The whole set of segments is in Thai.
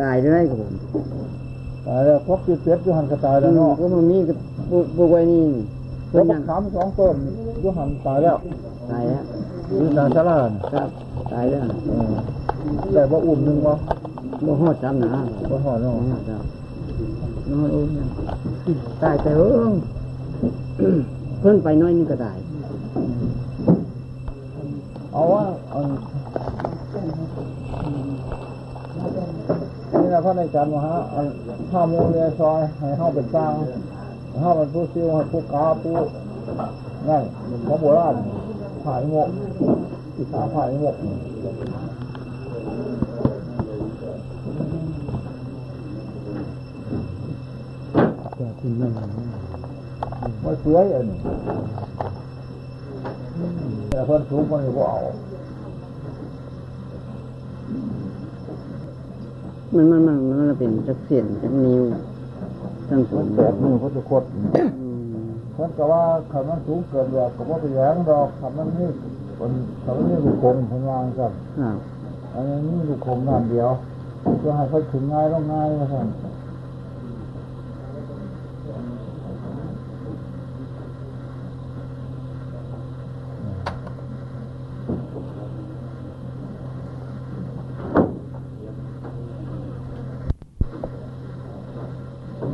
ตายได้ครับผมตายแล้วพบจิตเจ็ดอยูหันก็ตายแล้วเนาะก็มันมีก็ปลูกปลูกไว้นี่แล้เพิ่วนบัยักงขามสองต้นอยูหันตายแล้วตายแล้วอยู่นางชาลาน่ะครับตายแล้วเออแต่ว่าอุ่มหนึ่งวะบ่ฮอดซ้ำนะบ่หอดบ่เนาะฮอดครับนอนอุ้มเนี่ยตายแต่เอิ้งเพิ่นไปน้อยนึงก็ตายเอาว่าอันนี่นะ พระในจันทร์มหาอันข้ามูเรียซอยให้เข้าเป็นสร้างให้เข้าเป็นผู้ซิวให้ผู้กาผู้นั่นของโบราณผายงกผาผายงกแต่คุณไม่สวยอันนี้แต่คนสูงคนนี้ก็เอา มันมันมันมันเป็นจักเสียนจักนิ้วทั้งสูมันงแตกมือเขาจะคดอืมคนก็ว่าคำนั้นสูงเกินแบบก็ว่าไปแย้งดอกคำนั้นนี่คนคำนั้นนี่ลูกคงคนวางกันครับอันนี้ลูกคงน้ำเดียวเพื่อให้เขาถึงง่ายต้องง่ายนะท่าน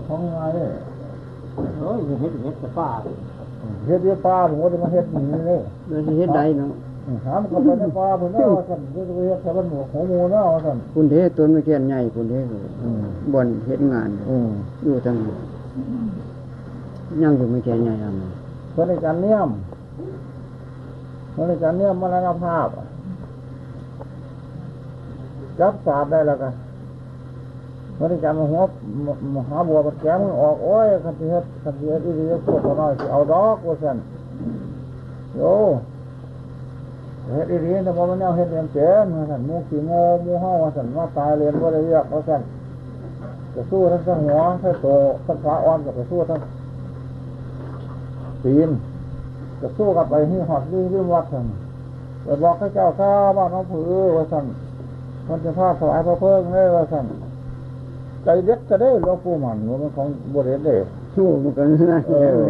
ท้องง่ายเลย โอ้ยเฮ็ดเฮ็ดกับ ป้าเฮ็ดเฮ็ดปลาผมว่าจะมาเฮ็ดหนีเลยเราสิเฮ็ดได้เนาะหามนก็ไปในปลาผมเนาะว่าสั่นเฮ็ดเฮ็ดแต่มันหมวกหัวหมูเนาะว่าสั่นคุณเทศต้นไม่แก่นใหญ่คุณเทศอืมบ่อนเฮ็ดงานอืมอยู่ทางยังอยู่ไม่แก่นใหญ่ทำไมเพื่อนอาจารย์เนี่ยมเพื่อนอาจารย์เนี่ยมมรณภาพจับสาบได้แล้วกัน เพื่อนจารย์มาหัวมหาบัวมันแก้มออกโอ้ยคันที่เฮ็ดคันที่เฮ็ดอีหลีพวกน้อยสิเอาดอกว่าสันโยเฮ็ดอีหลีแต่บ่มันแนวเฮ็ดเรียนเจนว่าสันมูขี้ง่หมูเฮาว่าสันว่าตายเรียนบ่ได้เรียกว่าสันจะสู้ทั้งทั้งหัวทั้งโตทั้งขาอ่อนกับจะสู้ทั้งตีนจะสู้กับไปที่หอดที่ที่วัดสันไปบอกให้เจ้าข้าบ้านน้องผือว่าสันมันจะพาถวายพระเพิ่งเลยว่าสัน ใจเด็ดก็ได้หลวงปู่มันว่ามันของบริเวณเด้สู้มันก็น่าเออ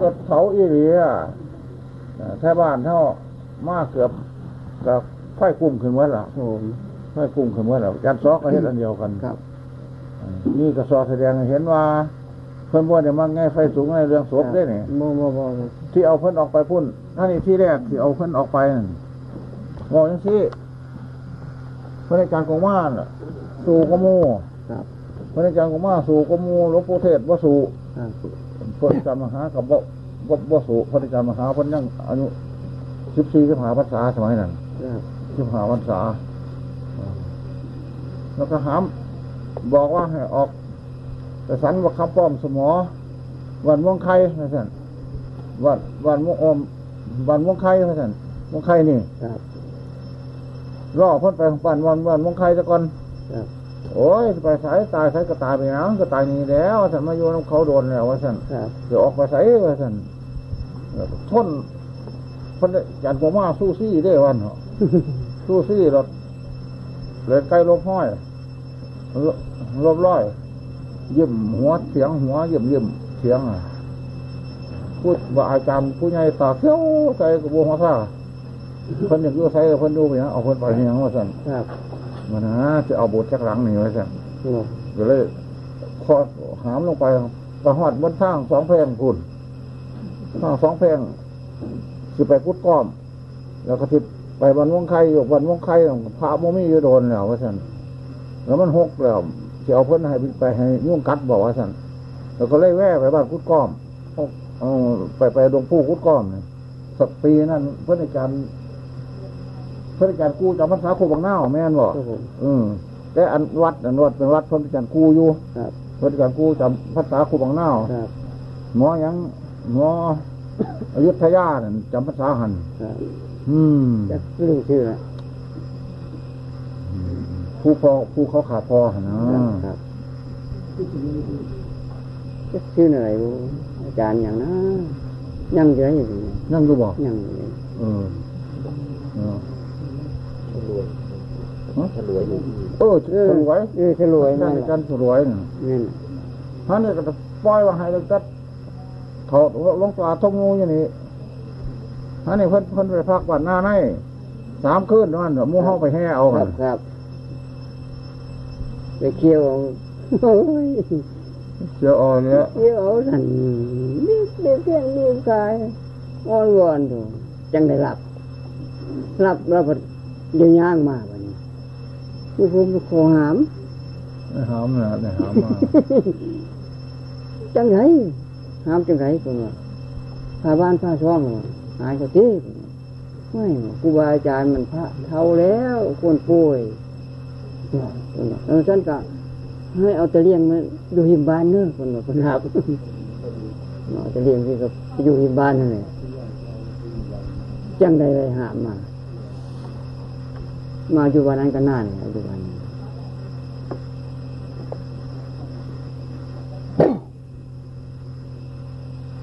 รถเขาอีหลีอะแท่บ้านเท่ามาเกือบกับไฟกลุ่มขึ้นเมื่อล่ะผมไฟกลุ่มขึ้นเมื่อล่ะยันซอกก็เห็นอันเดียวกันครับนี่ก็สอแสดงให้เห็นว่า เพิ่นบ่ได้มาง่ายไฟสูงในเรื่องศพได้เนี่ยบ่บ่บ่บ่ที่เอาเพิ่นออกไปพุ่นท่านี่ที่แรกที่เอาเพิ่นออกไปนั่นบอกจังซี่เพิ่นอาจารย์กงมาน่ะสู่กมู ครับเพิ่นอาจารย์กงมาสู่กมูหลวงปู่เทศบ่สู่ครับเพิ่นอาจารย์มหากับบ่บ่บ่สู่เพิ่นอาจารย์มหาเพิ่นยังอายุ14 15พรรษาสมัยนั้นครับ15พรรษาแล้วก็หามบอกว่าให้ออกแต่สันว่าคำป้อมสมอ วันม่วงไข่นะท่านวันวันม่วงอมวันม่วงไข่นะท่านม่วงไข่นี่ครับรอเพิ่นไปปั่นวันวันม่วงไข่ซะก่อนครับ โอ้ยไปสายตายสายก็ตายไปแล้วก็ตายนี่แล้วท่านมาโยนำเขาโดนแล้วว่าท่านครับเดี๋ยวออกไปใส่ว่าท่านทนเพิ่นได้ยันผมมาสู้ซี่ได้วันเหรอสู้ซี่รถเลยใกล้ลบห้อยลลบร้อยยิ้มหัวเสียงหัวยิ้มยิ้มเสียงอะพูดว่าอาจารย์ผู้ใหญ่ตาเขียวใจกับบัวหัวซ่าเพิ่นอยากอยู่ใส่เพิ่นดูไปนะเอาเพิ่นไปเฮียงว่าสั่นครับ มันนะจะเอาบทจากหลังนี่ไว้สั่นโอ้ก็เลยคอดหามลงไปกระหอดบนทางสองแพงพุ่นทางสองแพงสิไปพุดก้อม แล้วก็ทิศไปวันวงไข่อยู่วันวงไข่พระโมมีอยู่โดนแล้วว่าสั่นแล้วมันหกแล้วสิเอาเพิ่นให้ไปให้ยุ่งกัดบอกว่าสั่นแล้วก็เลยแว่ไปบ้านพุดก้อมเอาไปไปดงผู้พุดก้อมเนี่ยสักปีนั้นเพื่อนอาจารย์เพื่อนอาจารย์กู้จำพรรษาครูบางหน้าแม่นบอกครับผมอืมแต่อันวัดอันวัดเป็นวัดเพิ่นเป็นการกู้อยู่ครับเพิ่นเป็นการกู้จำภาษาครูบางนาวครับหมอหยังหมออยุธยานั่นจำภาษาหันครับอืมจักลืมชื่อละผู้พอผู้เขาขาดพอหั่นนะครับครับจักชื่ออะไรบ่อาจารย์อย่างนะยังอยู่ได้อยู่นี่นั่งดูบอกยังอยู่เลยเออ เออฉลวยอยู่ที่เออสรวยเออฉลวยนั่นั่นนจันสรวยน่ะนั่นฮะนี่ก็จะปล่อยว่าให้เราจัดถอดลงตาทงงูอย่างนี้ฮะนี่เพิ่นเพิ่นไปพักวันหน้าในสามคืนนั่นเถอะหมู่ห้องไปแห่เอาคกัรันบครับไปเคี่ยวเอาโอ้ยเดี๋ยวเอ่อนเนี่ยเคี่ยวเอาสั่นรีบเรียบเพียงรีบกายอ้อนวอนดูจังได้หลับหลับแล้วพอ เดี๋ยวย่างมาวันนี้ผู้ผมไปขอหามไอ้หามน่ะไอ้หามมาจังไรหามจังไรคนว่าพาบ้านพาช่องว่าหายก็ตีไม่ครูบาอาจารย์มันพระเท่าแล้วควรป่วยคนว่าแล้วฉันก็ให้เอาตะเลียงมาอยู่หิมบ้านเนอะคนว่าคนรับเอาตะเลียงที่ก็ไปอยู่หิมบ้านนั่นแหละจังใดเลยหามมา มาอยู่วันนั้นก็นานแล้วอยู่วันนี้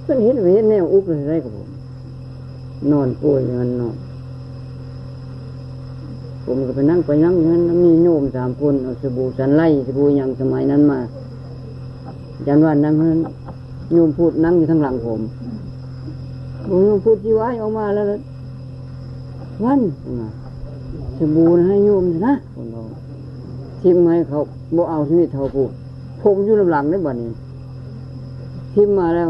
เพิ่นเห็นเห็นแนวอุกเลยได้กับผม นอนป่วยอย่างนั้นนผมก็ไปนั่งไปนั่งอย่างนั้นมีโยมสามคนเอาสบู่สันไล่สบู่อย่างสมัยนั้นมาจันวันนั่งนั้นโยมพูดนั่งอยู่ทางหลังผมผมโยมพูดจีวายออกมาแล้วนะวันว่า สบู่นะให้โยมนะผมบอกทิมให้เขาบ่เอาชีวิตเขาพูดผมอยู่ลำหลังได้บ่นี้ทิมมาแล้ว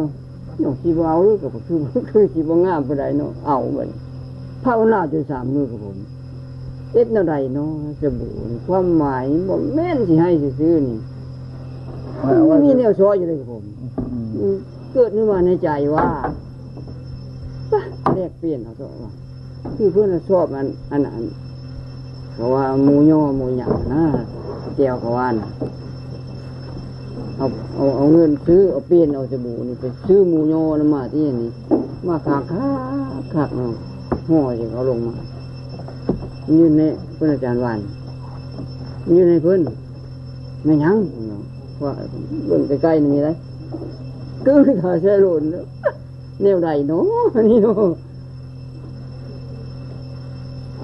โยมสีบเอาหรือกับคือคือสีบงามปานใดเนาะเอาบัดภาวนาจนสามมือกับผมเอ็ดแนวใดเนาะสบู่นี่ความหมายบ่แม่นสิให้ซื้อๆนี่มันมีแนวซอยอยู่เลยกับผมอืมอืมเกิดขึ้นมาในใจว่าปะแลกเปลี่ยนเอาตัวว่าคือเพื่อนชอบอันอันอัน เพราะว่ามูย่อมูหยางนะแก้วเขาว่านเอาเอาเอาเงินซื้อเอาเปลี่ยนเอาสบู่นี่ไปซื้อมูย่อนมาที่นี้มาขากขาขากเนาห่อจะเขาลงมายืนในเพื่อนอาจารย์วันยืนในเพื่อนไม่ยั้งเนาะว่าเบิ่งใกล้ๆนี่มีอะไร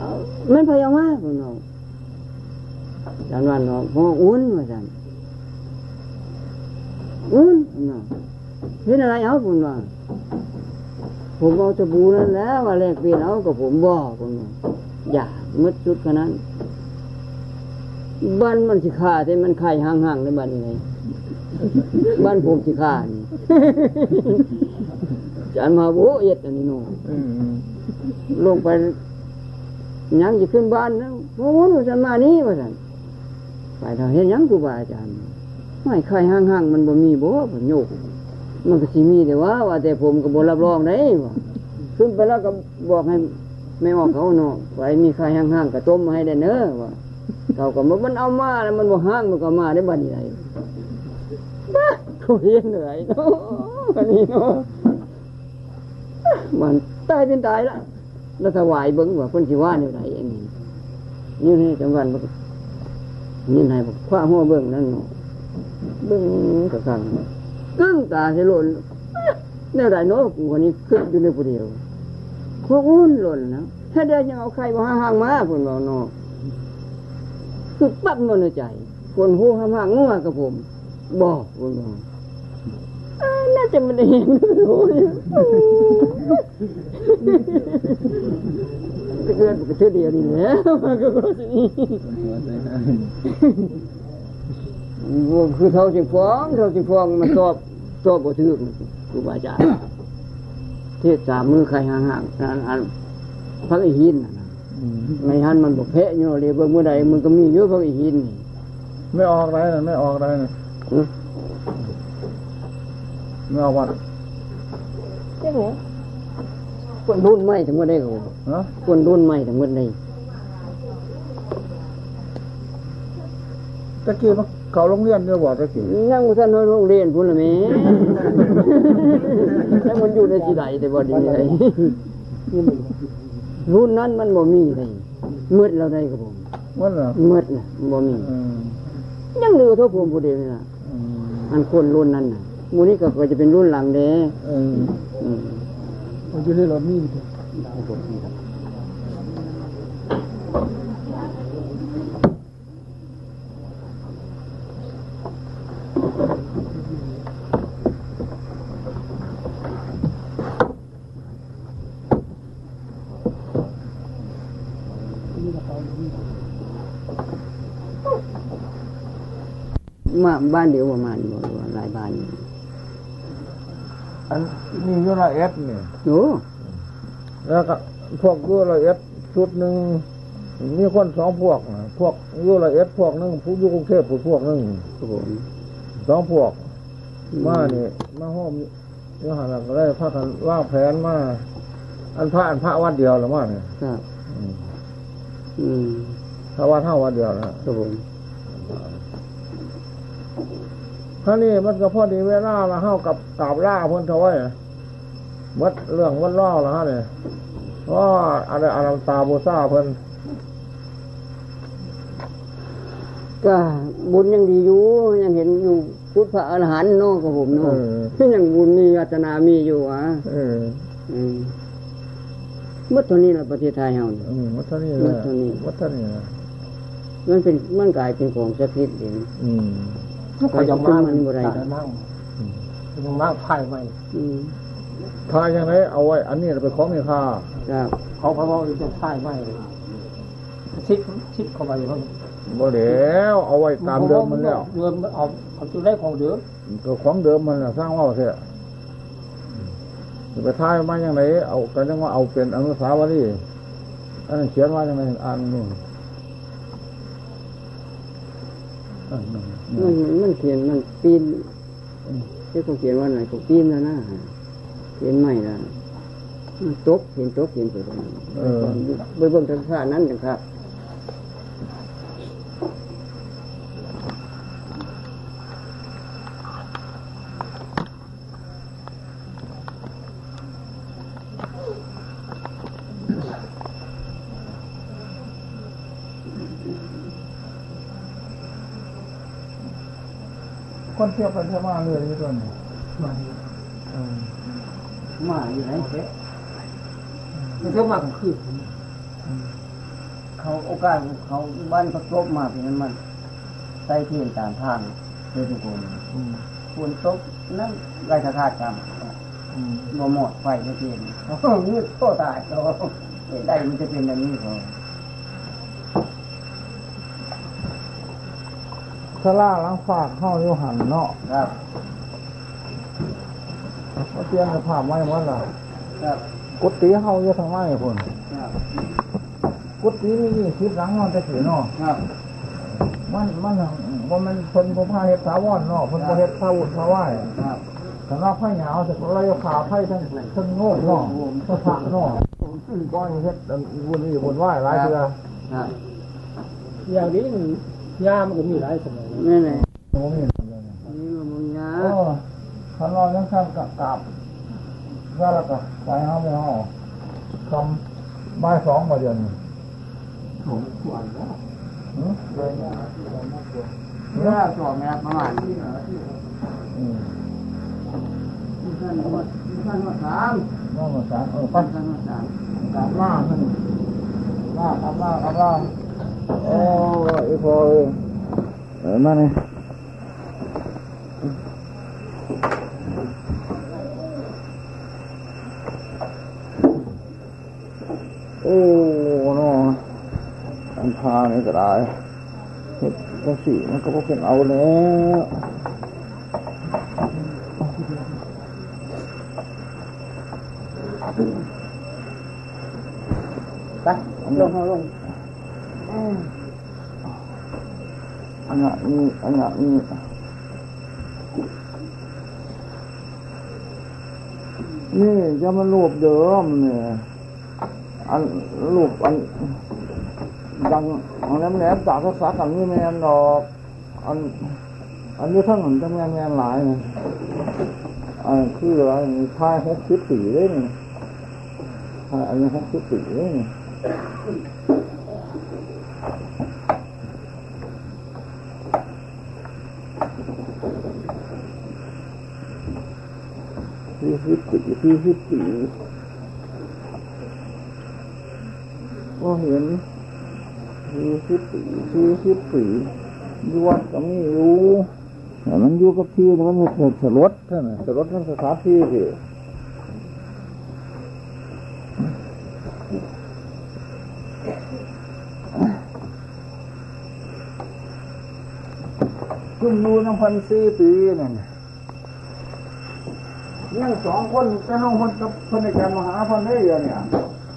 cứ thở xe lộn nữa nêu đầy nó đi nó mình phải ông á nó chẳng là nó có uống mà chẳng uống nó thế là lại áo của nó ผมเอาสบู่นั่นแหล้วว่าแลกเปลี่ยนเอากับผมบอกผมอย่ามืดสุดขนาดนั้นบ้านมันสิขาดแต่มันไข่ห่างๆในบ้านนี้ไงบ้านผมสิขาดนี่จานมาโวเอ็ดอันนี้โน่อืมลงไป ยังจะขึ้นบ้านนะโอ้โหฉันมานี่ว่าสันไปทางเห็นยังกูบาอาจารย์ไม่ใครห่างๆมันบ่มีบ่ผมโยก มันก็สิมีแต่ว่า ว่าแต่ผมก็บ่รับรองได้ว่าขึ้นไปแล้วก็บอกให้ไม่ออกเขาเนาะไว้มีใครห่างๆก็ต้มมาให้ได้เนอะว่าเขาก็บอกมันเอามาแล้วมันบ่ห่างมันก็มาได้บัดนี้ไดบ้าเขาเห็นเลยเนาะอันนี้เนาะมันตายเป็นตายละ แล้วถวายเบิ่งว่าเพิ่นสิว่าแนวใดอันนี้อยู่ในจังหวัดนก็นี่นายบอกคว้าหัวเบิ่งนั่นเบิ่งกะกังกึ้งตาเสยหล่นแนวใดเนาะกูคนนี้ขึ้นอยู่ในผู้เดียวพวกอุ้นหล่นนะถ้าได้ยังเอาใครมาห่างมาคนบอกเนาะคือปั๊บเงินในใจ คนหูห่างงัวกับผม บอกคนบอกอ่า น่าจะม่ได้เห็นโอ้จะเกิดก็เชื่อเดียวนี่แหละมันก็รู้สึกนี้คือเท่าสิฟ้องเท่าสิฟ้องมันชอบชอบบ่ถือครูบาอาจารย์เทศสามมือใครห่างๆอันอันพักอีหินน่ะนะอืมในหันมันบอกเพะอยู่เลยเบิ่งเมื่อใดมันก็มีเยอะพักอีหินไม่ออกได้นะไม่ออกได้นะ อือไม่ออกวัดคนรุ่นใหม่ทั้งหมดได้ก็ฮะคนรุ่นใหม่ทั้งหมดได้ตะกี้มันเขาโรงเรียนเนี่ยบอกตะกี้ยังบ่ทันโรงเรียนพุ่นละแม่แล้วมันอยู่ในสิใดแต่บ่ดีไดรุ่นนั้นมันบ่มีเลยมืดเราได้กับผมมันเหรอมืดน่ะบ่มีอืมยังเหลือเท่าผมผู้เดียวนี่ล่ะอืมอันคนรุ่นนั้นน่ะห มูนี่ก็จะเป็นรุ่นหลังเด้เอออยู่ในรถนี่มาบ้านเดียวประมาณนี้ นนี้อยูละเอ็ดนี่โอ้แล้วก็พวกอยูละเอ็ดชุดหนึ่งมีคนสองพวกน่ะพวกอยูละเอ็ดพวกหนึ่งผู้อยู่กรุงเทพผู้พวกหนึ่งครับผมสองพวกมานี่มาห้อมนี่หันหลังก็ได้พากันว่างแผนมาอันพระอันพระวัดเดียวหรือว่าเนี่ยครับอืมอืมพระวัดเท่าวัดเดียวนะครับผมท่านี้มันก็พอดีเวลาละเท่ากับกราบล่าเพิ่นเท่าไว้ วัดเรื่องวัดล่อละฮะเนี่ยเพราะว่าอะไรอารัมตาบูซาเพิ่นก็บุญยังดีอยู่ยังเห็นอยู่พุทธพระอรหันต์เนาะกับผมเนาะที่ยังบุญมีอัตนามีอยู่อะเอออืมเมื่อตอนนี้ละประเทศไทยเฮาเนี่ยอืมวัดเท่านี้วันะดเท่านี้วัดเท่านี้นะมันเป็นมันกลายเป็นของศักดิ์สิทธิ์เองอืมเขาจะมามันบ่ได้แต่นั่งยังมากไพ่ไม่อืม ถ้าอย่างไรเอาไว้ อันนี้เป็นของมีค่าครับเขาพระว่าจะไพ่ไม่ชิดชิดเข้าไปเขาบ่แล้วเอาไว้ตามเดิมมันแล้วเดิมเอาเอาจุดแรกของเดิมก็ของเดิมมันน่ะสร้างว่าเสียจะไปท้ายมาอย่างไรเอากันจังว่าเอาเป็นอนุสาวรีย์อันนั้นเขียนว่าอย่างไรอ่านนู่นอันนั้นมันมันเขียนมันปีนที่เขาเขียนว่าไหนเขาปีนแล้วนะ เขียนไม่ละมันตกเห็นตกเห็นไปตรงนั้นไปเบิ่งทางข้านั้นนะครับคนเที่ยวไปเที่ยวมาเรื่อยอยู่ตัวนี้มาเออ มาอยู่ไหนเจ๊ไม่เที่ยวมากขึ้นเขาโอกาสเขาบ้านเขาตกมาเป็นนั้นมันใต้เทียนตามทางเลยทุกคนอืมฝนตกนั่นไรคาดกันอืมบ่หมดไฟไม่เทียนมืดโตตายเขาได้มันจะเป็นอย่างนี้เขาสลาหล้างฝากเข้าอยู่หันเนาะครับ มาเตรียมในภาพไว้หมดละครับกุฏิเข้าอยู่ทางไม้คนครับกุฏิมียี่สิบหลังนอนจะถือนาะครับมันมันว่ามันเพิ่นบ่พาเฮ็ดสาวรเนาะเพิ่นบ่เฮ็ดสาวุธสาวายครับสำหรับไผ่หยาวสิเราจะขาไผ่ทั้งทั้งโง่นาะทั้งพระเนาะก้อนเฮ็ดวุ่นนี่วุ่นวายหลายเทื่อครับอย่างนี้มันยามันก็มีหลายสมัยนี่แหละโอ้มีอันนี้มันมึงยา โอ้คันรอยังคันกับกราบว่าแล้วก็ไปเฮาไม่เฮาคำบ่ายสองมาเดือนนี้ผมหวานแล้วหือเลยนะเมื่อสอบแม่ประมาณนี้อืมท่านว่าท่านว่าสามน้องมาสามเออไปท่านว่าสามกราบล่าขึ้นล่ากราบล่ากราบล่าโอ้ยพอเอ้ยเออมาเนี่ย โอ้นาะอันพานี่ก็ได้เห็ดกระสีมันก็บ่เป็นเอาแล้วไปอันลนี้งเอาลงอันนี้นี่อันนี้นี่จะมันรูปเดิมเนี่ย อันรูปอันดังอันนั้นแหลมจากภาษากันนี่แมนดอก อัน อันนี้ทั้งหมดทั้งแมนแมนหลายนะอันคืออะไรทายหกสิบสี่เลยนี่ทายอันนี้หกสิบสี่เลยนี่สี่สิบสี่สี่สิบสี่ ก็เห็นคือคิดผีคือคิดผีย้อนก็ไม่รู้แต่มันอยู่กับที่มันเกิดสลดท่านสลดท่านสถานที่ทีุ่่มอยู่น้ำพันซีตีนั่นเนี่ยสองคนแต่น้องคนกับคนในการมหาพันได้เดียเนี่ย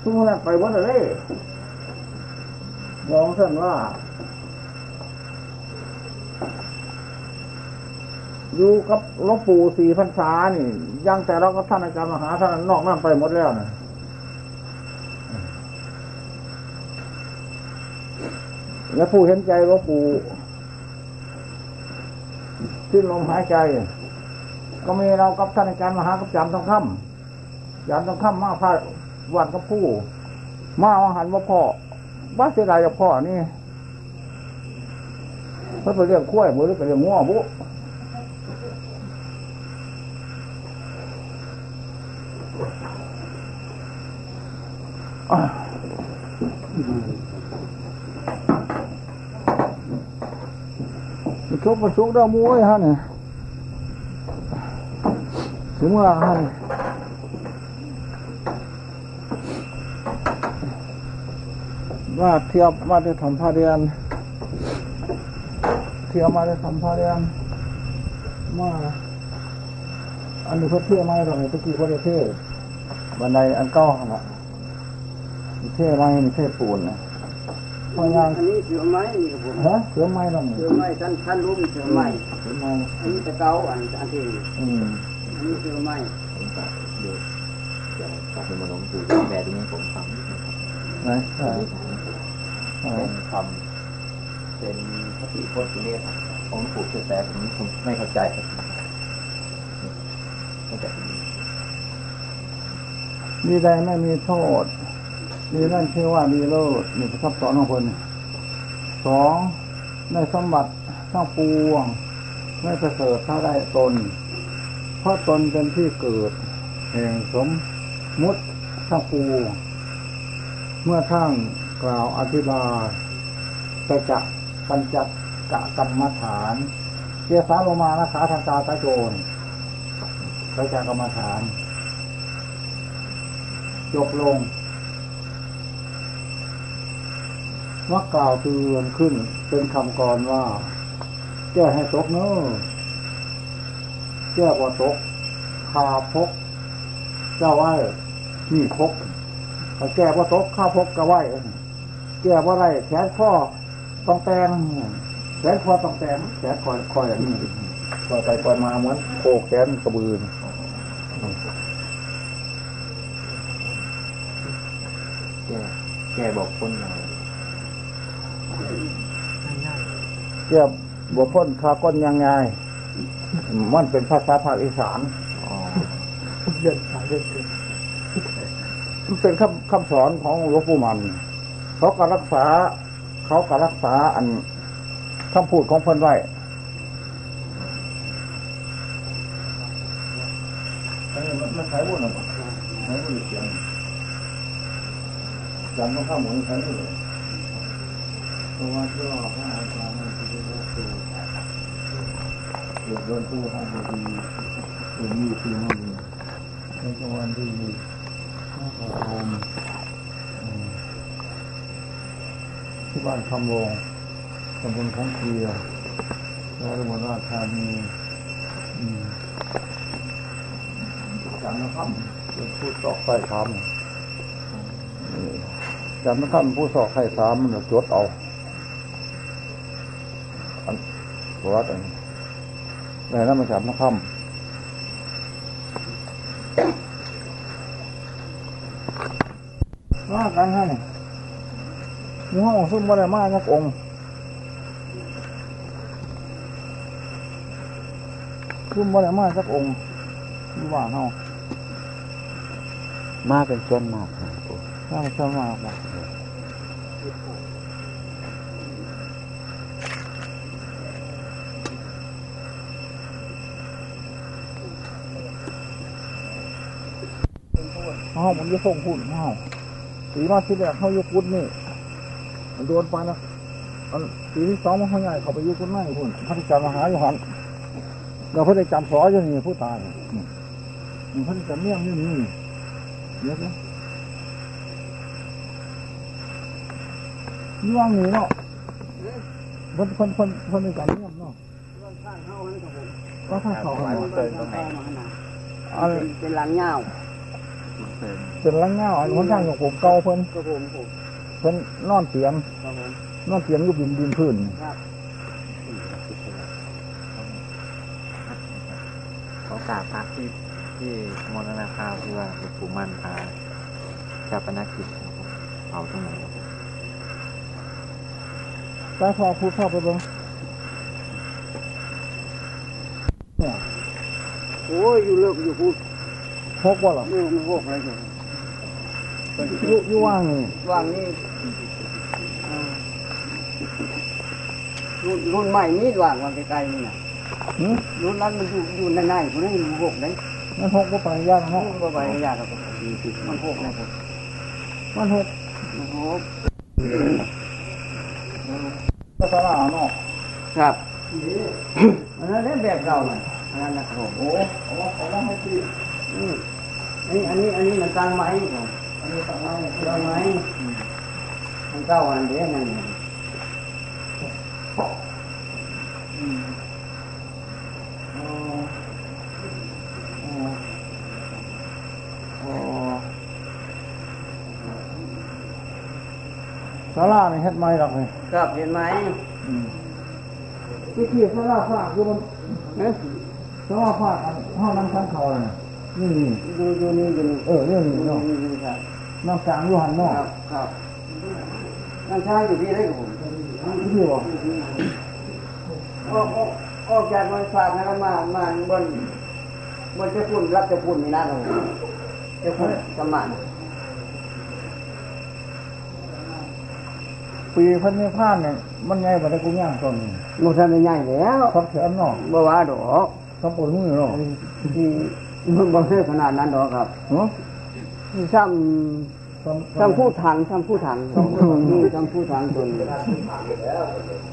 ทุกคนไปวัดอะไร มองท่านว่าอยู่กับหลวงปู่สี่พรรษานี่ยังแต่เราก็ท่านอาจารย์มหาท่านนอกนั่นไปหมดแล้วนะแล้วผู้เห็นใจหลวงปู่สิ้นลมหายใจ ก็มีเรากับท่านอาจารย์มหากับจำต้องค่ำจำต้องค่ำมาพาวันกับผู้ มาอาหันว่าพ่อ บ้าเสียดายกับพ่อนี่เพื่อไปเรื่องขั้วยมือหรือไปเรื่องง้อบุมันชุบมันชุกเด้อมุ้ยฮะเนี่ยถึงเวลาฮะเนี่ย ว่าเทียบมาได้ทำพาเรียน เทียบมาได้ทำพาเรียนมาอันนี้เขาเที่ยวไม่หรอกตะกี้เขาได้เท่บันไดอันเก้าหั่นละเท่ไม่มีเท่ปูนนะพอยางอันนี้เสือไม้นี่ครับผมฮะเสือไม้หรอกเสือไม้ท่านท่านรู้มีเสือไม้เสือไม้อันนี้ตะเกาอันอันที่อืมอันนี้เสือไม้ผมก็ดูจากจากเป็นมโนมคือแปลที่นี้ผมฟังนิดนึงครับไหนใช่ เป็นคำเป็นคติโพสต์นี้ครับของหลวงปู่คือแต่ผมผมไม่เข้าใจครับเข้าใจมีใดไม่มีโทษ มีนั่นชื่อว่ามีโลดนี่ประทับสอนของคนสองในสมบัติทั้งปวง ไม่ประเสริฐถ้าได้ตน เพราะตนเป็นที่เกิด แห่งสมมุติทั้งปวงเมื่อท่าน กล่าวอธิบายไปจักปัญจกะกรรมฐานเกียสาลงมานะขาทันตาตาโจรไปจากกรรมฐานจบลงว่ากล่าวเตือนขึ้นเป็นคำกรว่าแก้ให้ตกเนอะแก้บ่ตกคาพกเจ้าไว้มีพกถ้าแก้บ่ตกข้าพกก็ไว้ แก้บ่ไรแขนข้อต้องแตงแขนคอต้องแตงแขนคอยคอยอันนี้คอยไปคอยมาเหมือนโคแขนกระบือแก้แก้บอกคนหน่อยเทียบบัวพ่นคาก้นยังไงมันเป็นภาษาภาคอีสานอ๋อมันเป็นคำคำสอนของหลวงปู่มัน เขาก็รักษา เขาก็รักษาอันคำพูดของเพิ่อนไว้มันใช้บุญหรือเปล่าใช้บุญเสียงจำต้องข้ามหมดใช้บุญเพราะว่าที่ว่าพระอาจารย์มันคือว่าตัวเดือดร้อนตู้ห้องดีเดือมีคือห้องดีในจังหวัดที่มีห้องประโที่บ้านคำโรงตำบลของเกียร์แล้วจังหวัดราชธานีอืมจำนะครับเป็นผู้สอบไข่สามจำนะครับผู้สอบไข่สามมันจดเอาอันตัวอันแต่นั้นมาจับมาค่ำว่ากันฮะนี่มี ห้องซุ่มบ่ได้มาจักองค์ซุ่มบ่ได้มาจักองค์ที่ว่าเฮามาเป็นส่วนมากครับผมน่าจะมาบ่เฮามันจะส่งพุ่นเฮาสีมาที่แรกเฮาอยู่กุดนี่ มันโดนไปนะอันปีที่สองมันเขาใหญ่เขาไปอยู่กุดนั่นพุ่นพระที่จำมหาอยู่หันเราเพิ่งได้จำสออยู่นี่ผู้ตายนี่นี่เพิ่งจำเมี่ยงนี่นี่เดี๋ยวนะนี่ว่างนี่เนาะเพิ่นเพิ่นเพิ่นเพิ่นได้จำเมี่ยงเนาะก็ถ้าเขาหมายว่าเกินตรงไหนอันเป็นหลังเงาเกินเป็นลังเงาอันคนช่างของผมเก่าเพิ่นครับผมผม เพิ่นนอนเตียงครับผมนอนเตียงอยู่ดินดินพื้นครับเขากราบพระที่ที่มรณภาพที่ว่าหลวงปู่มั่นพาชาปนกิจครับผมเผาตรงไหนครับผมไปพอพูดเข้าไปเบิ่งเนี่ยโอ้ยอยู่เลิกอยู่พูดพกว่าหรอไม่ไม่พวกอะไรอยู่อ ยู่อยู่ว่างนี่ว่างนี่อ่ารุ่นรุ่นใหม่นี่ว่างว่างไกลๆนี่นะหึรุ่นนั้นมันอยู่อยู่ในในคนนี้มันหกเลยมันพกว่าไปยากมัเนาะนก็ไปยากครับผมมันหกนะครับมันหกมันหกภาษาลาวเนาะครับอันนั้นเล่นแบบเราน่ะอันนั้นนะครับผมโอ้เอาว่าเอาว่าให้ตีอืมอันนี้อันนี้อันนี้มันตั้งไม้ผ มอันนี้ตั้งไว้ตั้งไม้มันเก้าอันเดียวนั่นเองอ๋ออ๋ออ๋อศาลานี่เฮ็ดไม้หรอกนี่ครับเห็นไหมอืมที่ที่ศาลาฝากคือมันเอ๊ะศาลาฝากห้องน้ำชั้นเขาเลยนะนี่ดูดูนี่ดูนี่เออนี่นี่ดูเนาะ นี่นี่ครับน้ำกลางอยู่หันเนาะครับครับนั่นใช่อยู่ที่ไหนครับผมที่บอกออกออกออกจากมันฝากนะครับมามาบนบนเจ้าปุ่นรับเจ้าปุ่นนี่นะเราเจ้าปุ่นสมานปีพันธุ์ผ่านเนี่ยมันใหญ่กว่าได้กูย่างต้นนี่มันทำได้ใหญ่แล้วพักแขนเนาะบ่ว่าดอกทับปวดมือเนาะที่มันบ่ได้ขนาดนั้นดอกครับเนาะ ซ้ำซ้ำผู้ถังซ้ำผู้ถังนี่ซ้ำผู้ถังตัวนี้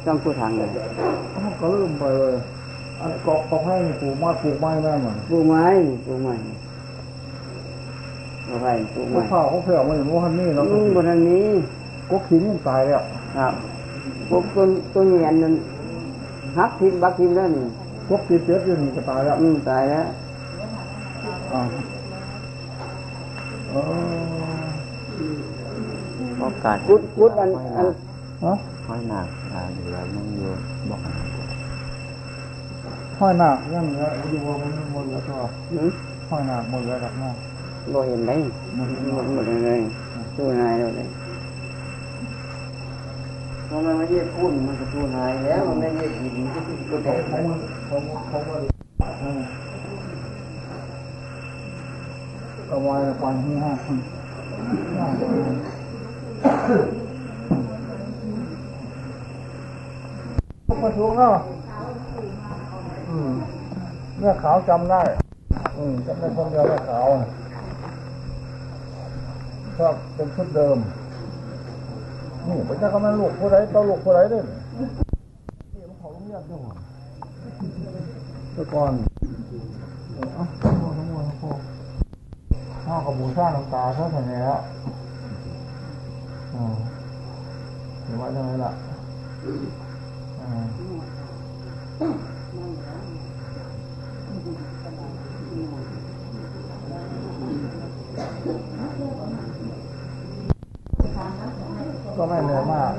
ซ้ำผู้ถังเลยก็เริ่มไปเลยอันเกาะเกาะให้ปลูกไม้ปลูกไม้แม่เหมือนปลูกไม้ปลูกไม้เอาไปปลูกพวไม้กข้าวเขาเผื่อมาอย่างว่านี่เราอืมบนอันนี้ก็ขิงมันตายแล้วครับพวกต้นต้นเงียนนั้นหักทิมบักทิมแล้วนี่พวกตีเจ็บอยู่นี่ก็ตายแล้วอืมตายแล้วอ่าเออ ก็การกุดกุดอันอันห้อยหนักอ่าเหลือยังอยู่บอกห้อยหนักยังเหลืออยู่ว่ามันหมดแล้วก็หืมห้อยหนักหมดแล้วครับเนาะบ่เห็นได้หมดหมดหมดเลยสู้นายเราเลยพอมันไมาเรียกพุ่นมันก็สู้นายแล้วมันไม่เรียกหินก็แตกขามันเขาเขามาเอาไว้ปันที่ห้าคนมาถูกเนาะอืมเนี่ยขาวจำได้จำได้คนเดียวเนี่ยขาวชอบเป็นชุดเดิม นี่พระเจ้าก็มาลูกผู้ใดต่อลูกผู้ใดเด้อนี่มันเขาโรงเรียนด้วยแต่ก่อน ห้ากับบูชาน้ำตาเท่าไหร่แล้วเดี๋ยวว่าจะไงล่ะก็ไม่เหนื่อยมาก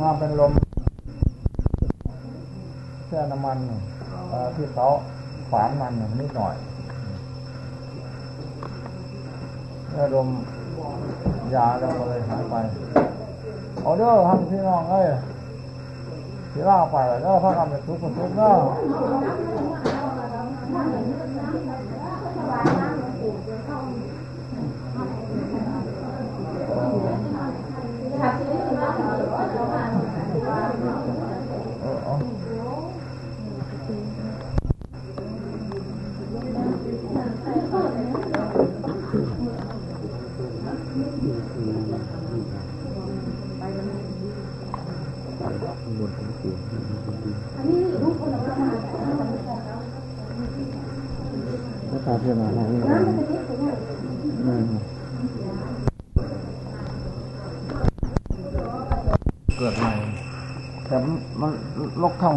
มาเป็นลมแช่น้ำมันที่เขา ขวานมันนิดหน่อยแล้วลมยาเราก็เลยหายไปเอาเด้อทำพี่น้องเอ้ยที่ล่าไปแล้วพระกรรมเป็นทุกข์เป็นทุกข์เนาะ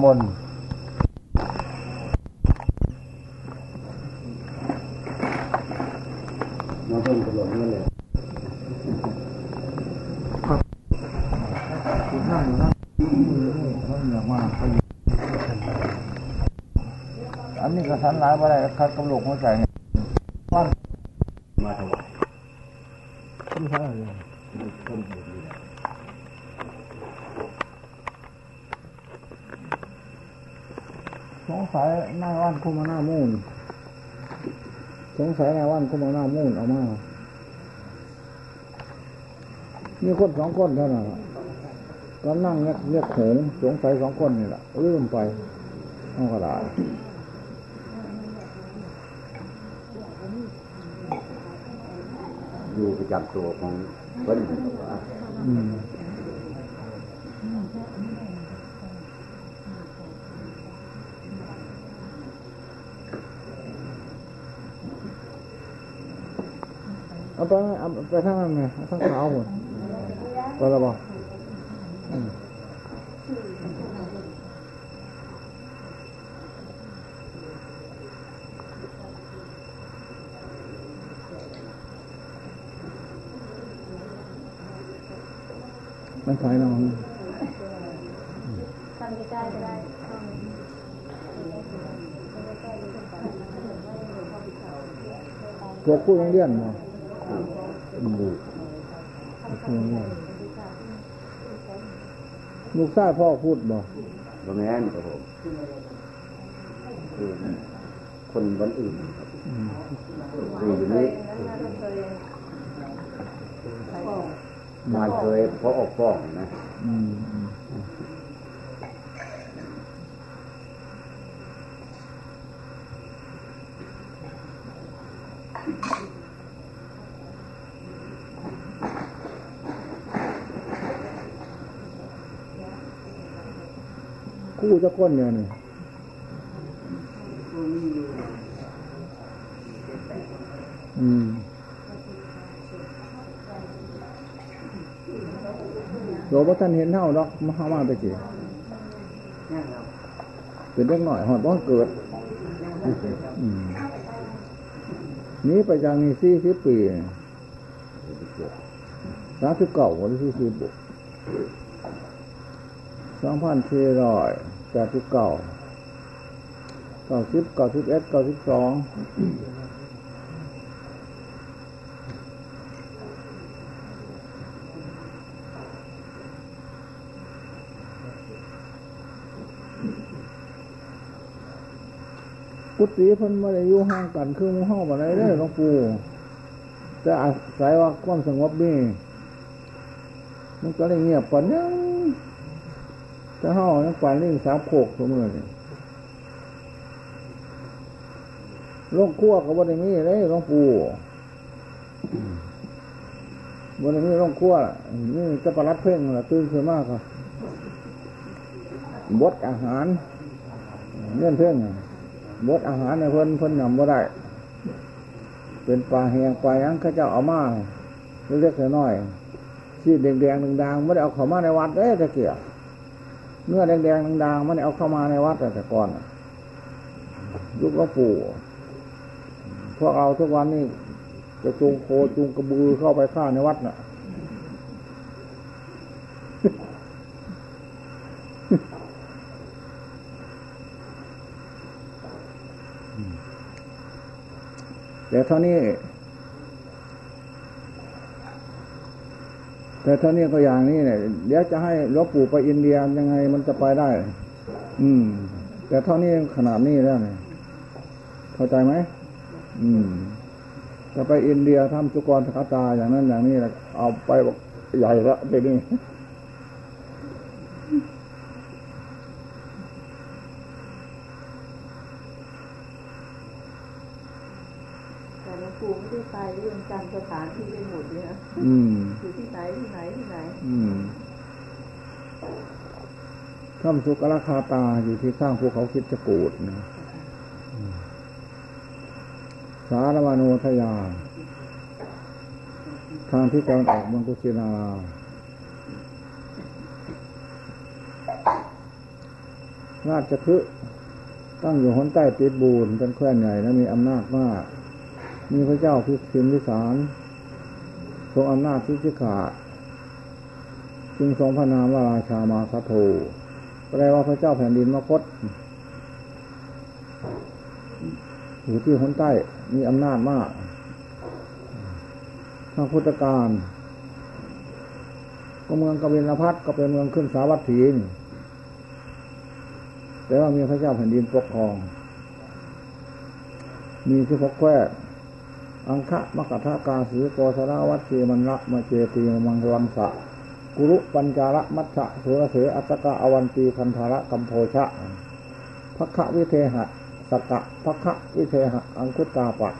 ลกข้างบนมาเพิ่มกระโดดนั่นเลยคุณนั่งอยู่นั่งนั่งอยากมาอันนี้ก็สันหลายไปได้คัดกำลังหัวใจเนี่ยวัน มาถวาย ไม่ใช่เลยสงสัย นายวันคุมาหน้ามูนสงสัยนายวันคุมาหน้ามูนเอามามีคนสองคนเท่านั้นล่ะกำนั่งเรียกเรียกโหงสงสัยสองคนนี่แหละลืมไปเอากระดาษอยู่ประจำตัวของเพิ่นอืม เอาไปเอาไปทางนั้นไงเอาทางขาวหมดไปแล้วบอืมมันใส่น้องทำใกล้ก็ได้ตัวคู่โรงเรียนบ่อืมดู คู่โรงเรียน ลูกชายพ่อพูดบ่บ่แม่นครับผมคือคนวันอื่นครับอืมคืออยู่นี่งานเคยเพราะออกฟ้องนะ อืม อืมคู่จะก้นเนี่ยนี่อืมโลว่าท่านเห็นเท่าดอกมาเข้ามาไปกี่เป็นเล็กหน่อยหอดบ้องเกิดนี้ไปจากนี้สี่สิบปีสามสิบเก้าวันที่สี่สิบสองพันสี่ร้อย แปดสิบเก้าเก้าสิบเก้าสิบเอ็ดเก้าสิบสองกุฏิเพิ่นมาได้อยู่ห่างกันคือมูห้องอะไรเด้อหลวงปู่แต่อาศัยว่าความสงบนี่มันก็เลยเงียบปานยั งแต่ห้องยังปานนี่สามโคกสมมตินี่โรงครัวก็บ่ได้มีเลยลงปู่บ่ได้มีโรงครัวนี่จะประลัดเพ่งละตื่นขึ้นมากครับบดอาหารเงื่อนเพ่งบดอาหารในเพิ่นเพิ่นยำบ่ได้ เป็นปลาแหงปลาหยังเขาเจ้าเอามาเล็กๆน้อยๆชีดแดงๆดังๆไม่ได้เอาเขามาในวัดเด้ตะเกียบ เนื้อแดงๆดังๆม่ได้เอาเข้ามาในวัดแต่ก่อนยุคหลวงปู่พวกเราทุกวันนี้จะจูงโคจูงกระบือเข้าไปฆ่าในวัดน่ะแต่เท่านี้ แต่เท่านี้ก็อย่างนี้เนี่ยเดี๋ยวจะให้หลวงปู่ไปอินเดียยังไงมันจะไปได้ อืม แต่เท่านี้ขนาดนี้แล้วเนี่ยเข้าใจไหมอืมจะไปอินเดียทำสุกรทคตาอย่างนั้นอย่างนี้แล้วเอาไปบอกใหญ่ละเดี๋ยวนี้แต่หลวงปู่ไม่ได้ไปเรื่องจำสถานที่ได้หมดเลยนะอืมอยู่ที่ไหนที่ไหนที่ไหน อืม ถ้ำสุกราคาตาอยู่ที่ข้างภูเขาคิดจกูดนะสารวานุทยา ทางที่ตะวันออกเมืองกุชินาราชคฤห์ตั้งอยู่หนใต้ติดบูนเป็นแคว้นใหญ่และมีอำนาจมาก มีพระเจ้าพิพิมพิสารทรงอำนาจที่ชิขาจึงทรงพระนามว่าราชามาคัโท แปลว่าพระเจ้าแผ่นดินมคตอยู่ที่หนใต้มีอำนาจมากทางพุทธการก็เมืองกบิลพัทก็เป็นเมืองขึ้นสาวัตถีนแต่ว่ามีพระเจ้าแผ่นดินปกครอง มีที่พกแควอังคะมกทากาสีโกสราวัตเชมันละมาเจตีมังวังสะ กุรุปัญจาระมัชชะสุรเสอัตกะอวันตีคันธาระกัมโพชะพักวิเทหะสกะพักวิเทหะ อังคุตตาปะ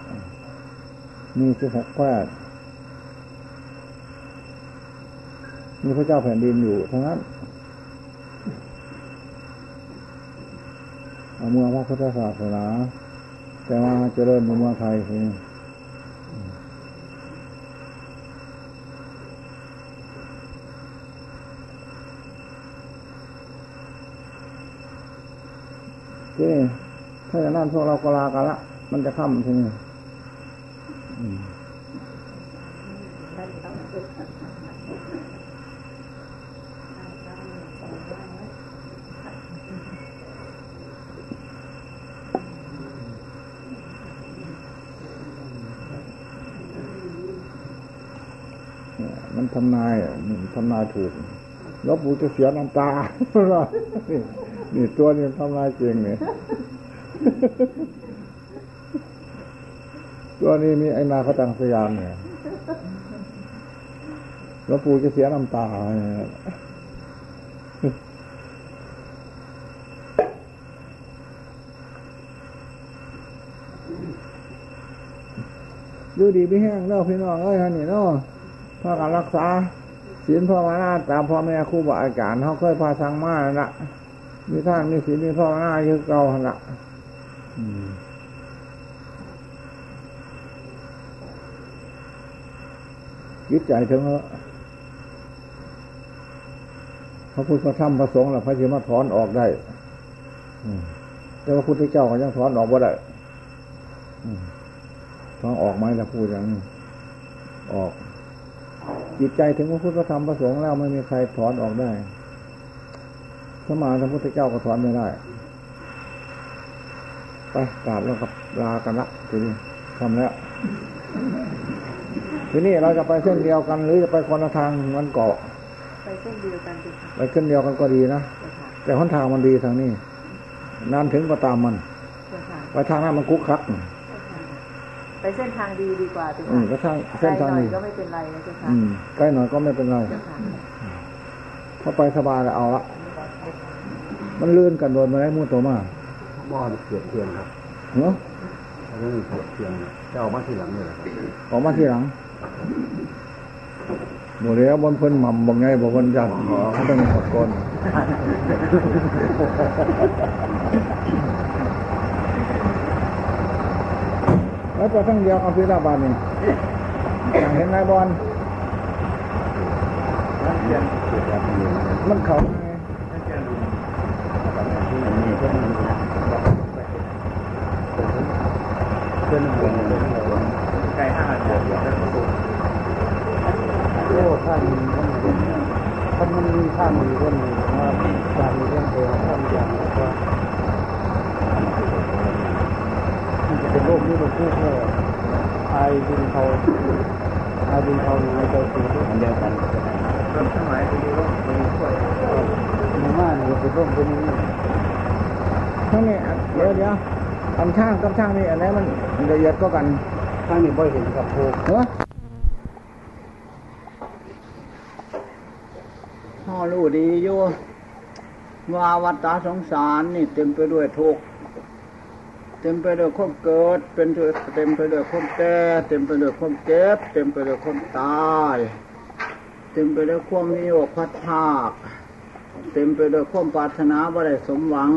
มีสิบหกแควมีพระเจ้าแผ่นดินอยู่ทั้งนั้นเอาเมืองพระพุทธศาสนา แต่ว่าเจริญในเมืองไทยเอง ทีนี่ถ้าอย่างนั้นพวกเราก็ลากันละ มันจะค่ำทีนี้อืมเนี่ยมันทำนายอะมันทำนายถูกแล้วปูจะเสียน้ำตา นี่ตัวนี้ทำนายเก่งเนี่ยตัวนี้มีไอ้นาคตังสยามเนี่ยแล้วปู่จะเสียน้ำตาเนี่ยดูดีพี่แห้งเนาะพี่น้องเอ้ยฮะนี่เนาะพากันรักษาศีลภาวนาตามพ่อแม่ครูบาอาจารย์เขาเคยพาสังมานั่นะ มีท่านมีศีลมีภาวนาเยอะเก่าหันละอืมยึดใจถึงเถอะพระพุทธพระธรรมพระสงฆ์และพระจิมาถอนออกได้อืมแต่ว่าพุทธเจ้าก็ยังถอนออกบ่ได้อืมถอนออกไหมล่ะพูดอย่างนี้ออก จิตใจถึงพระพุทธธรรมประสงค์แล้วไม่มีใครถอนออกได้ สมาพระพุทธเจ้าก็ถอนไม่ได้ ไปกราบแล้วกับลากันละทีนี้ทำแล้วทีนี้เราจะไปเส้นเดียวกัน หรือจะไปคนละทางมันเกาะไปเส้นเดียวกันสิค่ะไปเส้นเดียวกันก็ดีนะเจ้าค่ะแต่หนทางมันดีทางนี้นานถึงก็ตามมันเจ้าค่ะไปทางนั้นมันคุกคักไปเส้นทางดีดีกว่าเจ้าอืมค่ะก็ทางไกลเส้นหทางน่อยนี้ก็ไม่เป็นไรนะเจ้าค่ะอืมใกล้หน่อยก็ไม่เป็นไรเจ้าค่ะถ้าไปสบายแล้วเอาละ มันลื่นกันโดนมาได้มู่ตัวมากบ่อเกียดเทียนครับเนาะเรื่องเกียดเทียนจะเอามาทีหลังเลยครับออกมาทีหลังหมดแล้วบนเพิ่นหม่ำบอกไงบอกคนยันเขาต้องมีกดกลแล้วตัวทั้งเดียวเอาพิราบานนี่อย่างเห็นนายบอลนั่นเทียนเกียดแบบนี้มันเขาไง อันนี้ก็มัน เพื่อนเพื่อนเพื่อนใกลห้าเดือนแล้วก็สูงโอ้ท่านท่านมันมีท่านมีคนว่าการมีเรื่องเองท่านอย่างว่ามันจะเป็นโรคนี้เป็นผู้แค่ไอดินเขาไอดินเขาหายใจสูดอันเดียวกันรถทั้งหลายไปดูว่ามีช่วยมันมากเนี่ยเป็นโรคเป็นนี้ทั้งนี้เดี๋ยวเดี๋ยว อันช่างกับช่างนี่อันไหนี้มันละเอียดก็กันข้างนี้บ่เห็นกับโพเหรอพ่อรู้ดีอยู่ว่าวัฏสงสารนี่เต็มไปด้วยทุกข์เต็มไปด้วยความเกิด เป็นด้วยเต็มไปด้วยความแก่เต็มไปด้วยความเจ็บ เต็มไปด้วยความตาย เต็มไปด้วยความมีอกพัดภาคเต็มไปด้วยความปรารถนาบ่ได้สมหวัง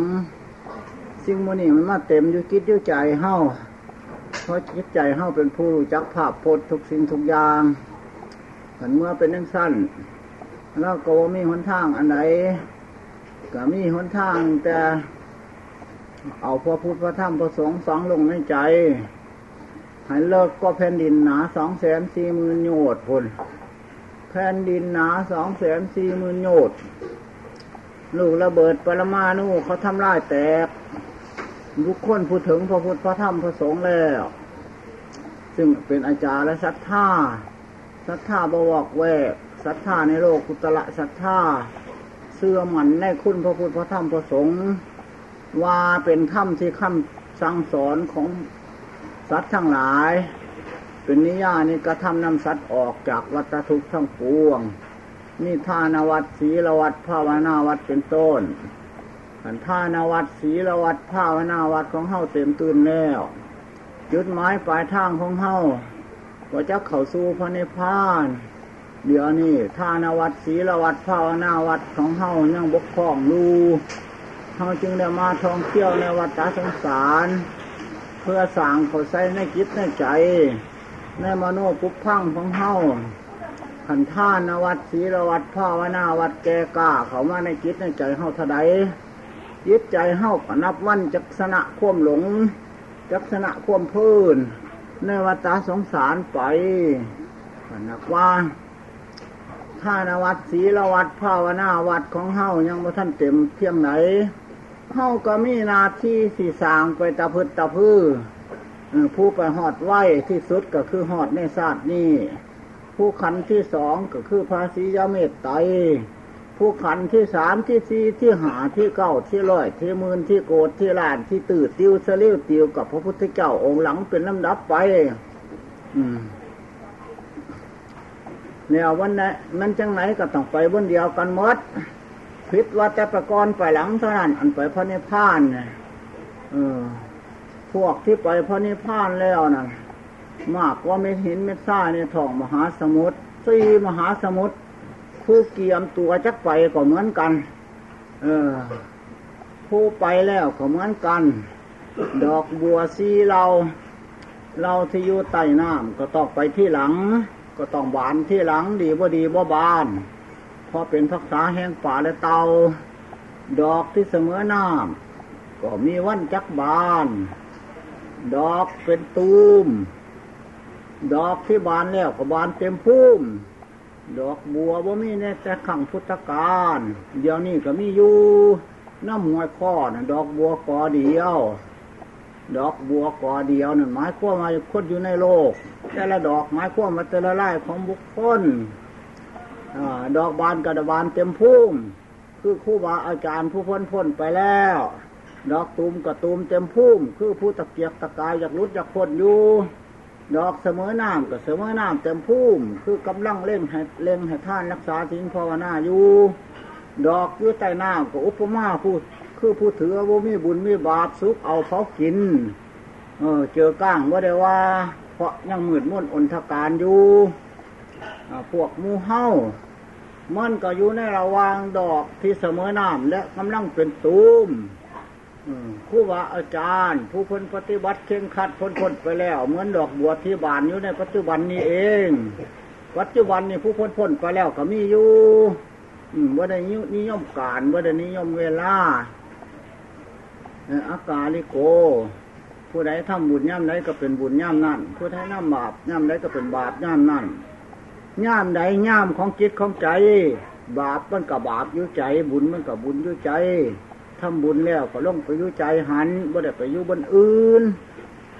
สิ่งมันนี่มันมาเต็มอยู่จิตอยู่ใจเฮาเพราะจิตใจเฮาเป็นผู้รู้จักภาพพจน์ทุกสิ่งทุกอย่างผันเมื่อเป็นนังสั้นแล้วก็ว่ามีหนทางอันไหนก็มีหนทางแต่เอาพระพุทธพระธรรมพระสงฆ์สองลงในใจให้เลิกก็แผ่นดินหนาสองแสนสี่หมื่นโยชน์พุ่นแผ่นดินหนาสองแสนสี่หมื่นโยชน์ลูกระเบิดปรมาณูเขาทำลายแตก ทุกคนพูดถึงพระพุทธพระธรรมพระสงฆ์แล้ว ซึ่งเป็นอาจารย์และศรัทธาศรัทธาบวกแวกศรัทธาในโลกกุตละศรัทธาเสื่อมันในคุณพระพุทธพระธรรมพระสงฆ์ว่าเป็นคำที่คำสั่งสอนของสัตว์ทั้งหลาย เป็นนิยานิกระทำนำสัตว์ออกจากวัฏทุกข์ทั้งปวงนี่ทานวัดศีลวัดภาวนาวัดเป็นต้น ขันทานวัดศีลวัดภาวนาวัดของเฮาเต็มตื่นแล้วจุดหมายปลายทางของเฮาว่าจะเข้าสู่พระนิพพาน เดี๋ยวนี้ทานวัดศีลวัดภาวนาวัดของเฮายังบกพร่องอยู่เฮาจึงได้มาท่องเที่ยวในวัฏสงสาร เพื่อสร้างเขาใส่ในจิตในใจ ในมโนปุพพังของเฮาขันท่านวัดศีลวัดภาวนาวัดแกกล้าเขามาในจิตในใจเฮาเท่าใด จิตใจเฮาก็นับวันจักษณะควมหลง จักษณะควมพื้นในวัฏสงสารไปนักว่าท่านวัดศีลวัดภาวนาวัดของเฮายังบ่ท่านเต็มเพียงไหนเฮาก็มีหนาที่สีสางไปตะพืดตะพื้อผู้ไปหอดไหวที่สุดก็คือหอดในศาสตร์นี้ผู้ขันที่สองก็คือภาษียาเมตไตร ผู้ขันที่สามที่สี่ที่หาที่เก้าที่ร้อยที่หมื่นที่โกดที่ล้านที่ตื่นติวเสลียวติวกับพระพุทธเจ้าองค์หลังเป็นลำดับไป อืมเนี่ยวันนั้นมันจังไหนก็ต้องไปบนเดียวกันหมดพิษว่าแต่ประกรไปหลังเท่านั้นอันไปพระนิพพานเนี่ยเออ พวกที่ไปพระนิพพานแล้วนะมากกว่าเม็ดหินเม็ดทรายในท้องมหาสมุทรสี่มหาสมุทร ผู้เกียมตัวจักไปก็เหมือนกัน เออ ผู้ไปแล้วก็เหมือนกัน ดอกบัวซีเรา เราที่อยู่ใต้น้ำก็ต้องไปที่หลัง ก็ต้องหวานที่หลังดีบ่ดีบ่บานเพราะเป็นพักษาแห่งป่าและเตา ดอกที่เสมอน้ำก็มีวันจักบาน ดอกเป็นตูม ดอกที่บานแล้วก็บานเต็มพุ่ม ดอกบัวบ่มีในแต่ขังพุทธกาลเดี๋ยวนี้ก็มีอยู่น้ำหวยข้อนะดอกบัวกอเดียว ดอกบัวกอเดียวนั่นหมายความว่าคนอยู่ในโลก แต่ละดอกหมายความว่าแต่ละไร่ของบุคคลอดอกบานกระบานเต็มพุ่มคือครูบาอาจารย์ผู้พ้นพ้นไปแล้ว ดอกตูมกระตูมเต็มพุ่มคือผู้ตะเกียกตะกายอยากรุดอยากพ้นอยู่ ดอกเสมอน้ำกับเสมอน้ำเต็มพุ่มคือกำลังเล่งให้เล่งให้ท่านรักษาศีลภาวนาอยู่ดอกอยู่ใต้น้ำก็อุปมาพูดคือผู้ถือว่ามีบุญมีบาปสุกเอาเขากิน เออ เจอก้างว่าได้ว่า เพราะยังมืดมุ่นอนทการอยู่พวกมูเฮ้ามันก็อยู่ในระวางดอกที่เสมอน้ำและกำลังเป็นตูม ครูบาอาจารย์ ผู้พ้นปฏิบัติเข่งขัดพ้นพ้นไปแล้ว เหมือนดอกบัวที่บานอยู่ในปัจจุบันนี้เอง ปัจจุบันนี้ผู้พ้นพ้นไปแล้วก็มีอยู่ว่าได้นิยมการว่าได้นิยมเวลาอากาลิโก ผู้ใดทำบุญย่ำใดก็เป็นบุญย่ำนั่น ผู้ใดทำบาปย่ำใดก็เป็นบาปย่ำนั่นย่ามใดย่ามของจิตของใจ บาปมันกับบาปอยู่ใจ บุญมันกับบุญอยู่ใจ ทำบุญแล้วก็ลงไปยู่ใจหันบ่ได้ไปยู่บนอื่น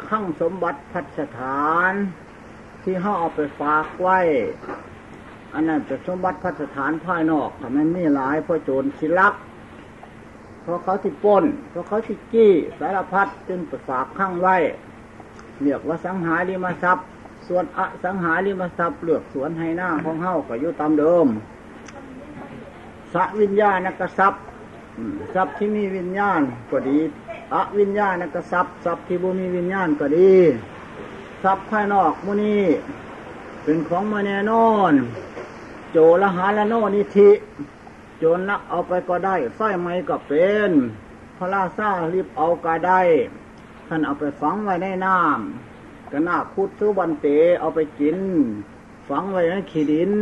ข้างสมบัติพัฒฐาน ที่เขาเอาไปฝากไว้ อันนั้นเป็นสมบัติพัฒฐานภายนอกทำให้มีหลายเพราะโจรสิลักเพราะเขาที่ปล้น เพราะเขาที่จี้สารพัดจึงไปฝากข้างไว้เรียกว่าสังหาริมทรัพย์ ส่วนอสังหาริมทรัพย์เลือกสวนให้หน้าของเฮ้าก็อยู่ตามเดิมสวิญญาณกทรัพย์ ทรัพย์ที่มีวิญญาณก็ดีอวิญญาณกทรัพย์ทรัพย์ที่บ่มีวิญญาณก็ดีทรัพย์ภายนอกมุนี้เป็นของมาแน่นอน โจรหาละโนนิธิโจรนักเอาไปก็ได้ไฟไหม้ก็เป็น พระราชารีบเอาก็ได้ ท่านเอาไปฝังไว้ในน้ำก็น่าคุดสุบันเตเอาไปกิน ฝังไว้ในขี้ดิน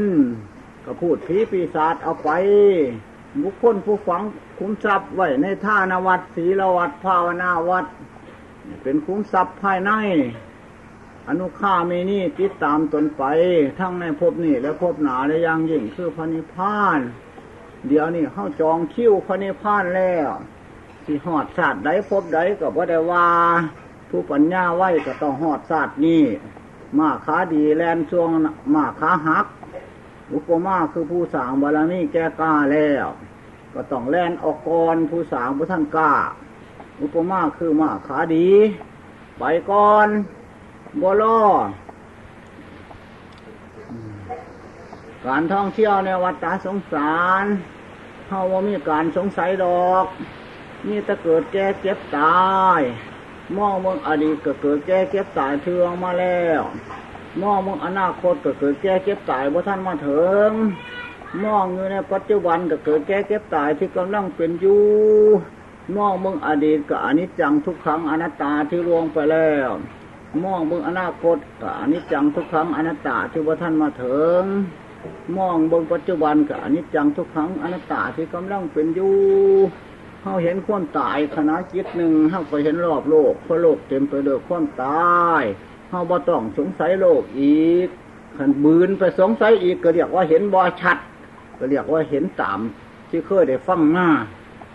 ก็พูดผีปีศาจเอาไป บุคคลผู้ฝังคุ้มทรัพย์ไว้ในท่านวัดศีลวัดภาวนาวัด เป็นคุ้มทรัพย์ภายใน อนุค่ามีนี่ติดตามตนไป ทั้งในภพนี้และภพหนาและยังยิ่งคือพระนิพพาน เดี๋ยวนี้เข้าจองคิวพระนิพพานแล้วสิหอดศาสตร์ใดภพใดก็บ่ได้ว่า ผู้ปัญญาไว้ก็ต้องหอดศาสตร์นี้มาขาดีแลนช่วงมาขาหัก อุปมาคือผู้สางบารมีแก่กล้าแล้ว ก็ต้องแล่นออกกรผู้สางผู้ท่านกล้า อุปมาคือมาขาดี ไปก่อนบ่รอการท่องเที่ยวในวัดตาสงสารเฮาว่ามีการสงสัยดอกมีแต่เกิดแก่เจ็บตายมองเมืองอดีตก็เกิดแก่เจ็บตายเทืองมาแล้ว มองมืองอนาคตก็เกิดแก่เจ็บตายบ่ท่านมาเถึงมองอยู่ในปัจจุบันก็เกิดแก่เจ็บตายที่กำลังเป็นอยู่มองมืองอดีตก็อนิจจังทุกครั้งอนัตตาที่ล่วงไปแล้วมองเบื้องอนาคตก็อนิจจังทุกครั้งอนัตตาที่ว่าท่านมาเถึงมองบงปัจจุบันก็อนิจจังทุกครั้งอนัตตาที่กำลังเป็นอยู่เขาเห็นความตายขณะจิตหนึ่งเขาก็เห็นรอบโลกเพราะโลกเต็มไปด้วยความตาย เขาบ่ต้องสงสัยโลกอีกขันบืนไปสงสัยอีกก็เรียกว่าเห็นบ่ชัด ก็เรียกว่าเห็นตามที่เคยได้ฟังมา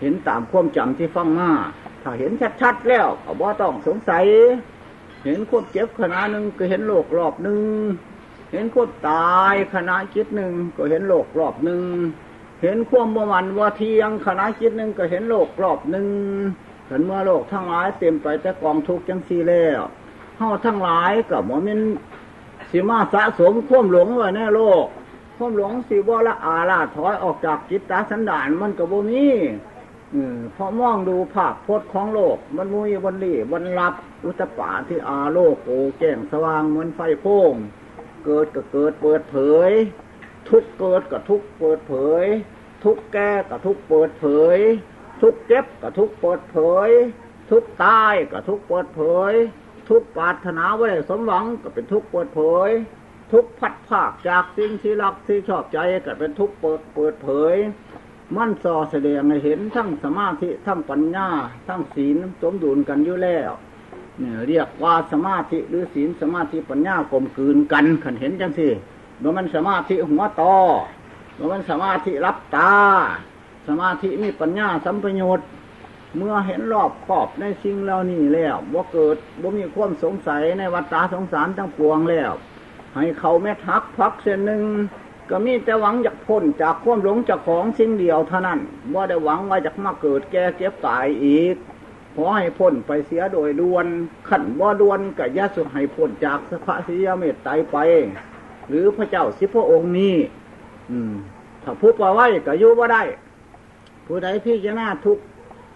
เห็นตามความจำที่ฟังมาถ้าเห็นชัดๆแล้วก็บ่ต้องสงสัย เห็นความเจ็บขณะหนึ่งก็เห็นโลกรอบหนึ่งเห็นความตายขณะจิตหนึ่งก็เห็นโลกรอบหนึ่งเห็นความบ่มันว่าเที่ยงขณะจิตหนึ่งก็เห็นโลกรอบหนึ่งเห็นเมื่อโลกทั้งหลายเต็มไปแต่กองทุกข์จังสีแล้วาทั้งหลายกับมันเป็นสิมาสะสมควมหลงไว้ในโลกควมหลงสิบ่ละอาลาถอยออกจากจิตตาสันดานมันก็บ่มีอืมพอมองดูภาพพจน์ของโลก มันมุยวันลีวันรับอุตตปาที่อาโลกโอแก้งสว่างเหมือนไฟโพงเกิดก็เกิดเปิดเผย ทุกเกิดก็ทุกเปิดเผย ทุกแก่ก็ทุกเปิดเผย ทุกเจ็บก็ทุกเปิดเผย ทุกตายก็ทุกเปิดเผย ทุกปรารถนาไว้สมหวังก็เป็นทุกเปิดเผย ทุกพัดภาคจากสิ่งที่รักที่ชอบใจก็เป็นทุกเปิดเปิดเผย มันสอแสดงให้เห็นทั้งสมาธิทั้งปัญญา ทั้งศีลสมดุลกันอยู่แล้วเนี่ยเรียกว่าสมาธิหรือศีลสมาธิปัญญากลมกลืนกันขันเห็นจังสิเมื่อมันสมาธิหัวต่อเมื่อมันสมาธิรับตา สมาธิมีปัญญาสัมปยุต เมื่อเห็นรอบขอบในสิ่งเหล่านี้แล้วว่าเกิดว่ามีความสงสัยในวัฏฏะสงสารทั้งปวงแล้ว ให้เขาแม่ทักพักเส้นหนึ่งก็มีแต่หวังจากพ้นจากความหลงจากของสิ่งเดียวเท่านั้นว่าได้หวังว่าจะมาเกิดแก่เก็บตายอีกขอให้พ้นไปเสียโดยด่วนขันว่าด่วนกับยาสุให้พ้นจากสภาสียเมตไตไป หรือพระเจ้าสิพระองค์นี้ อืม ถ้าพูดว่าไว้ก็ยู่ว่าได้ ผู้ใดพี่จะน่าทุกข์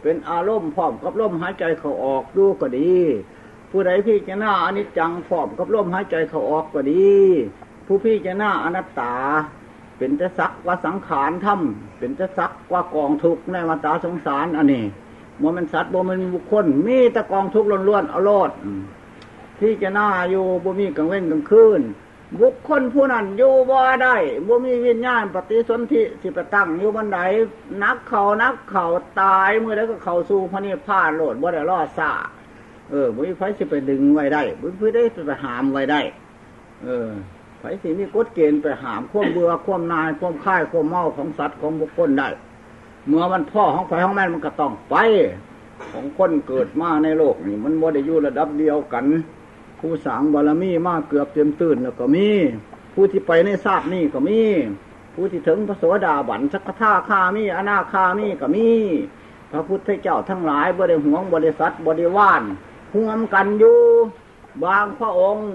เป็นอารมณ์พร้อมกับลมหายใจเขาออกดูก็ดี ผู้ใดพี่จะน่าอนิจจังพร้อมกับลมหายใจเขาออกก็ดี ผู้พี่จะน่าอนัตตา เป็นจะสักว่าสังขารถ้ำเป็นจะสักว่ากองทุกข์ในวัฏสงสารอันนี้มันมันสัตว์บ่มันบุคคลมีแต่กองทุกข์ล้วนๆเอาโลดอืมพี่จะน่าอยู่บ่มีกลางเว้นกลางคืน บุคคลผู้นั้นอยู่บ่ได้บ่มีวิญญาณปฏิสนธิสิไปตั้งอยู่บันไดนักเขานักเขาตายเมื่อใดก็เขาสู่พระนิพพานโลดบ่ได้รอดซาเออบ่มีไฟสิไปดึงไว้ได้บ่มีไฟได้ไปหามไว้ได้ เออไผสิมีกฎเกณฑ์ไปหามควมเบื่อควมนายควมค่ายควมเมาของสัตว์ของบุคคลได้ เมื่อมันพ่อของไฟของแม่มันก็ต้องไป ของคนเกิดมาในโลกนี่มันบ่ได้อยู่ระดับเดียวกัน ผู้สางบารมีมากเกือบเต็มตื่นแล้วก็มี ผู้ที่ไปในทราบนี่ก็มี ผู้ที่ถึงพระโสดาบันสักท่าคามีอนาคามีก็มี พระพุทธเจ้าทั้งหลายบริห่วงบริษัทบริวารห่วมกันอยู่บางพระองค์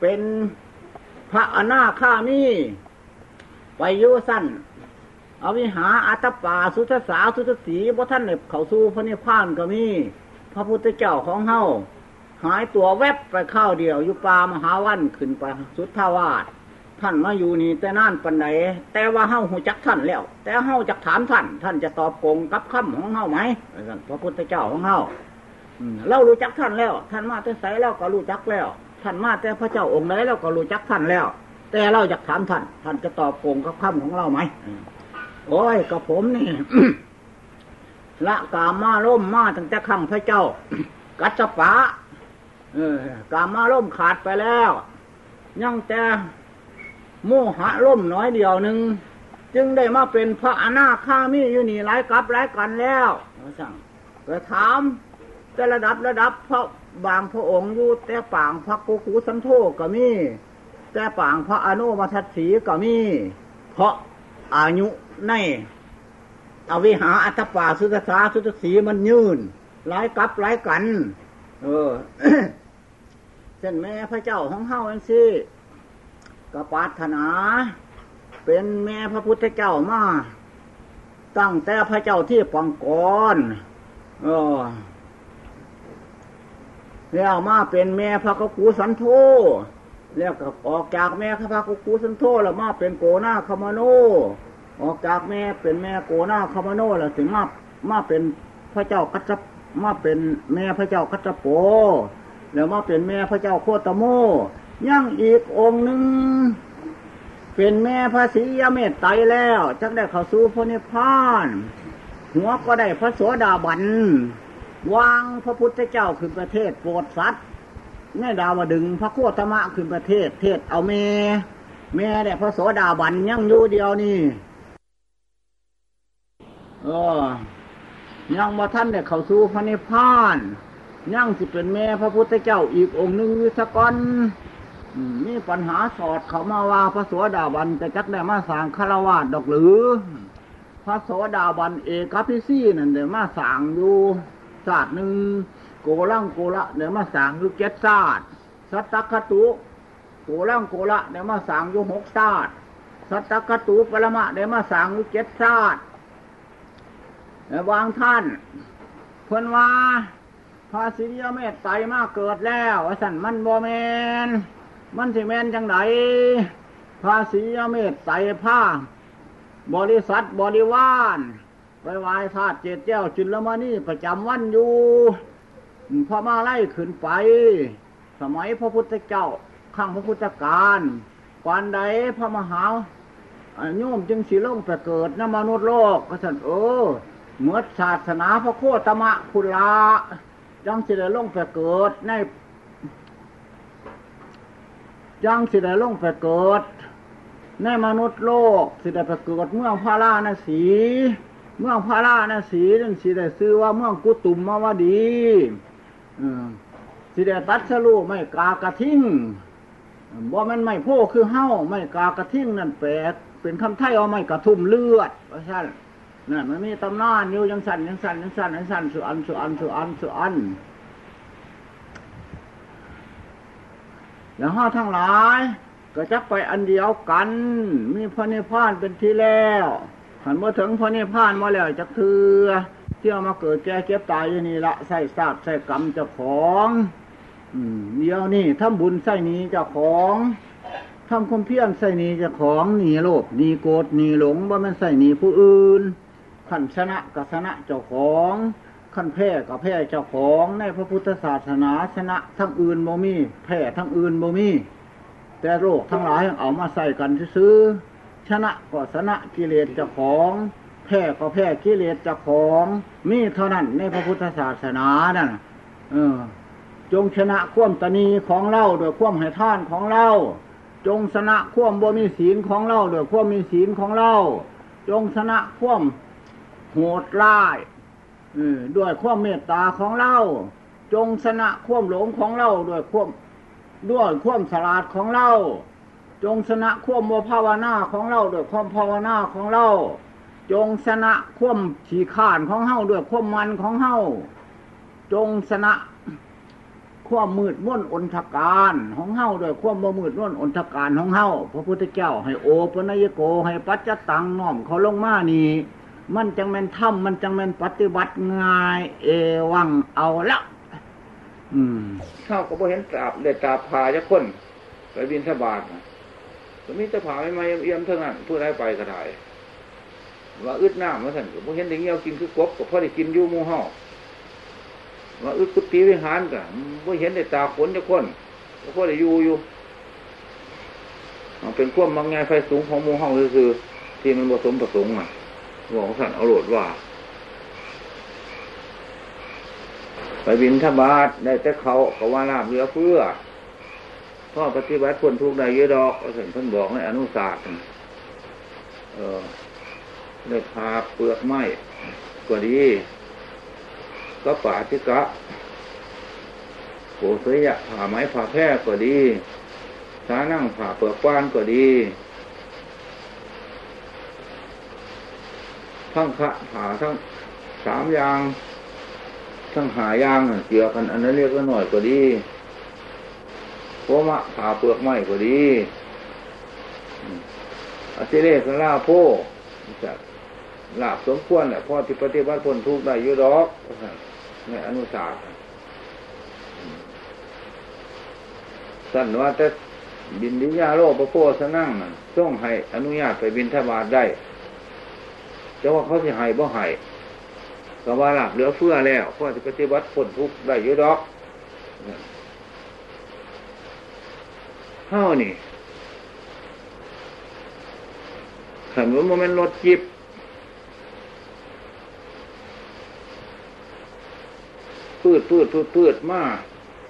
เป็นพระอนาคามีไปอยุสั้นอวิหาอัตปาสุทธสาสุทธสีพระท่านเนี่ยเขาสู้พระนิพพานก็มี พระพุทธเจ้าของเฮา หายตัวแวบไปข้าวเดียวอยู่ป่ามหาวันขึ้นไปสุทธาวาสท่านมาอยู่นี่แต่นานปันไหนแต่ว่าเฮาหูจักท่านแล้ว แต่เฮาจักถามท่าน ท่านจะตอบโกงกับคำของเฮาไหมพระพุทธเจ้าของเฮาอืมเรารู้จักท่านแล้ว ท่านมาแต่ใสแล้วก็รู้จักแล้ว ท่านมาแต่พระเจ้าองค์ไหนแล้วก็รู้จักท่านแล้ว แต่เราอยากถามท่าน ท่านจะตอบโกงกับคำของเราไหมอืมโอ้ยกับผมนี่ละกามาล่มมาตั้งแต่ขังพระเจ้า กัจจปะเออ กามาล่มขาดไปแล้ว ยังแต่โมหะล่มน้อยเดียวหนึ่งจึงได้มาเป็นพระอนาคามีอยู่นี่หลายกับหลายกันแล้วสั่งไปถามแต่ระดับระดับพระบางพระองค์อยู่แต่ปางพระกุคูสันโธก็มี แต่ปางพระอนุมาทัศสีก็มี เพราะอายุในอวิหาอัตปาสุตสาสุตสีมันยืนหลายกับหลายกัน เออ เส้นแม่พระเจ้าของเฮาเองสิกปาถนา เป็นแม่พระพุทธเจ้ามาตั้งแต่พระเจ้าที่ปังกรเออแล้วมาเป็นแม่พระกกูสันโธแล้วก็ออกจากแม่พระกกูสันโธแล้วมาเป็นโกนาคามโน ออกจากแม่เป็นแม่โกนาคามโนแล้วถึงมามาเป็นพระเจ้ากัจจมาเป็นแม่พระเจ้ากัจจโป แล้วมาเป็นแม่พระเจ้าโคตโมยังอีกองค์หนึ่งเป็นแม่พระศรียเมตไตรแล้วจักได้เข้าสู่พระนิพพานหัวก็ได้พระโสดาบันวางพระพุทธเจ้าขึ้นประเทศโปรดสัตว์แม่ดาวดึงพระโคตมะขึ้นประเทศ เทศเอาเมแม่ได้พระโสดาบันยังอยู่เดียวนี่เออยังมาท่านได้เข้าสู่พระนิพพาน ยังสิเป็นแม่พระพุทธเจ้าอีกองค์หนึ่งวิสกอนอืมมีปัญหาสอดเขามาว่าพระโสดาบันจะจักได้มาสางคารวาสดอกหรือ พระโสดาบันเอกพิซี่นั่นเดี๋ยวมาสางอยู่ศาสตร์หนึ่งโกลังโกละเดี๋ยวมาสางอยู่เจ็ดศาสตร์สัตตคตุโกลังโกละเดี๋ยวมาสางอยู่หกศาสตร์สัตตคตุปรมะเดี๋ยวมาสางอยู่เจ็ดศาสตร์แต่บางท่านเพิ่นว่า พระสิริยเมตไตรมาเกิดแล้วสันมันบ่แมนมันสิแมนจังไดพระสิริยเมตไตรผ้าบริษัทบริวารไปไหว้ธาตุเจดเจ้าจุลมณีประจำวันอยู่พอมาไล่ขึ้นไป สมัยพระพุทธเจ้าข้างพระพุทธการกวนใดพระมหาโยมจึงสิลงไปเกิดนมนุษย์โลกก็สันเออเมื่อศาสนาพระโคตมะพุลา จังสิได้ลงไปเกิดในจังสิได้ลงไปเกิดในมนุษย์โลก สิได้ไปเกิดเมืองพาราณสี เมืองพาราณสีนั่นสิได้ซื้อว่าเมืองกุตุมมาวดีสิได้ตัดสลูไม่กากระทิ้งบ่มันไม่โพคือเฮ้าไม่กากระทิ้งนั่นแปลกเป็นคำไทยเอาไม่กระทุ่มเลือดเพราะฉะนั้น นั่นมันมีตำนานอยู่ยังสั่นยังสั่นยังสั่นยังสั่นสุอันสุอันสุอันสุอันแล้วห้าทั้งหลายก็จักไปอันเดียวกัน มีพระนิพพานเป็นที่แล้วหันมาถึงพระนิพพานมาแล้วจักเถือเที่ยวมาเกิดแก่เก็บตายอยู่นี่ละใส่ศาสตร์ใส่กรรมเจ้าของอเดียวนี่ทำบุญใส่นี้เจ้าของทำความเพียรใส่นี้เจ้าของหนีโลภหนีโกรธหนีหลงว่ามันใส่หนีผู้อื่น ขันชนะกับชนะเจ้าของขันแพ้กับแพ้เจ้าของในพระพุทธศาสนาชนะทั้งอื่นบ่มีแพ้ทั้งอื่นบ่มีแต่โรคทั้งหลายเอามาใส่กันซื้อชนะก็ชนะกิเลสเจ้าของแพ้ก็แพ้กิเลสเจ้าของมีเท่านั้นในพระพุทธศาสนานั่นเออ จงชนะข่วมตนีของเล่าโดยข่วมให้ท่านของเล่าจงชนะข่วมบ่มีศีลของเล่าโดยข่วมมีศีลของเล่าจงชนะข่วม โหดร้ายด้วยความเมตตาของเราจงชนะความหลงของเราด้วยความด้วยความสลาดของเราจงชนะความโมภาวนาของเราด้วยความภาวนาของเรา จงชนะความขี่ข่านของเฮาด้วยความมันของเฮาจงชนะความมืดม่นอนทการของเฮาด้วยความบ่มืดม่นอนทการของเฮาพระพุทธเจ้าให้โอปนยโกให้ปัจจตังน้อมเขาลงมานี่ มันจังแม่นทำมันจังแม่นปฏิบัติง่าย เอวังเอาละอืมเข้าก็บ่เห็นตราบเลยตาพาจะคนไปบินทบาทน่ะก็มีแต่ผาไม่มาเอี่ยมเท่านั้นผู้ใดไปก็ได้ว่าอึดหน้ำมาสั่นก็บ่เห็นได้เงี้ยวกินคือกบก็พอได้กินอยู่มู่เฮาว่าอึดกุฏิวิหารก็บ่เห็นได้ตาขนจะคนก็พอได้อยู่อยู่เป็นความมังงายไฟสูงของมู่เฮาคือๆที่มันบ่สมประสงค์อะ บอกสันเอาโหลดว่า ไปบินทบาทได้แต่เขาก็ว่าลาบเรือเพื่อพ่อปฏิบัติคนทุกข์ได้เยอะดอกเห็นเพิ่นบอกในอนุศาสตร์เออได้พาเปลือกไม้ก็ดีก็ป่าทิกะโกเสยะผ่าไม้ผ่าแพร่ก็ดีสานั่งผ่าเปลือกกว้านก็ดี ทั้งขะผ่าทั้งสามยาง ทั้งหายางเกี่ยวกัน อันนั้นเรียกว่าหน่อยก็ดีโคมะผ่าเปลือกไม้ก็ดีอาศิเลกลาโพจะลาบสมควรแหละพ่อที่ปฏิบัติผลทุกข์ได้ยุดอกในอนุสาสสั่นว่าแต่บินดิยาโลปโพสนั่งต้องให้อนุญาตไปบินทบาทได้ จะว่าเขาจะให้บ่ให้ก็ว่าหลับเหลือเฟือแล้วพ่อที่ปฏิบัติผลทุกได้อยุดอกเฮ้านี่ขันว่าโมเมนต์รถจิบพืดพืดพืดพืดมา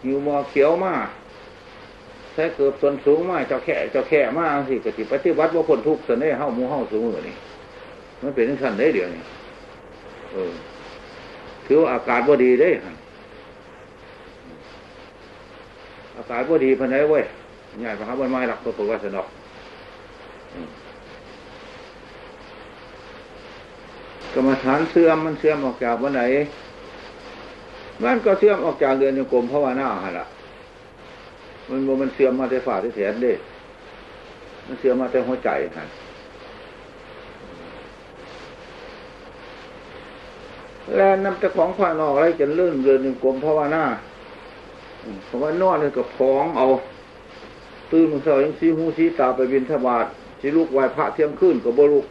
อยู่มอเขียวมาใช้เกือบส่วนสูงมาเจ้าแค่เจ้าแค่มาสิกติปฏิบัติว่าผลทุกข์เสน่ห์เฮ้ามูเฮ้าสูงมือนี่ มันเป็นสั้นได้เดี๋ยวนี้เออ ถือว่าอากาศว่ดีได้ฮะอากาศว่ดีพันได้เว้ยใหญ่พระครับวันไม้หลักตัวตัวสนอกกรรมฐานเสื่อมมันเสื่อมออกจากวันไหนมันก็เสื่อมออกจากเดือนโยกรมภาวนาฮะละมันมันเสื่อมมาแต่ฝ่าที่แขนเด้ มันเสื่อมมาแต่หัวใจฮะ แล้วนำแต่ของภายนอกอะไรจะเลื่อนเดือนโยกรมภาะวนาเพราะว่านอนเลยกับพองเอา ตื่นมือเช้ายังซีหูซีตาไปบินทบาทสีลูกไหวพระเที่ยงคืนกับบลุก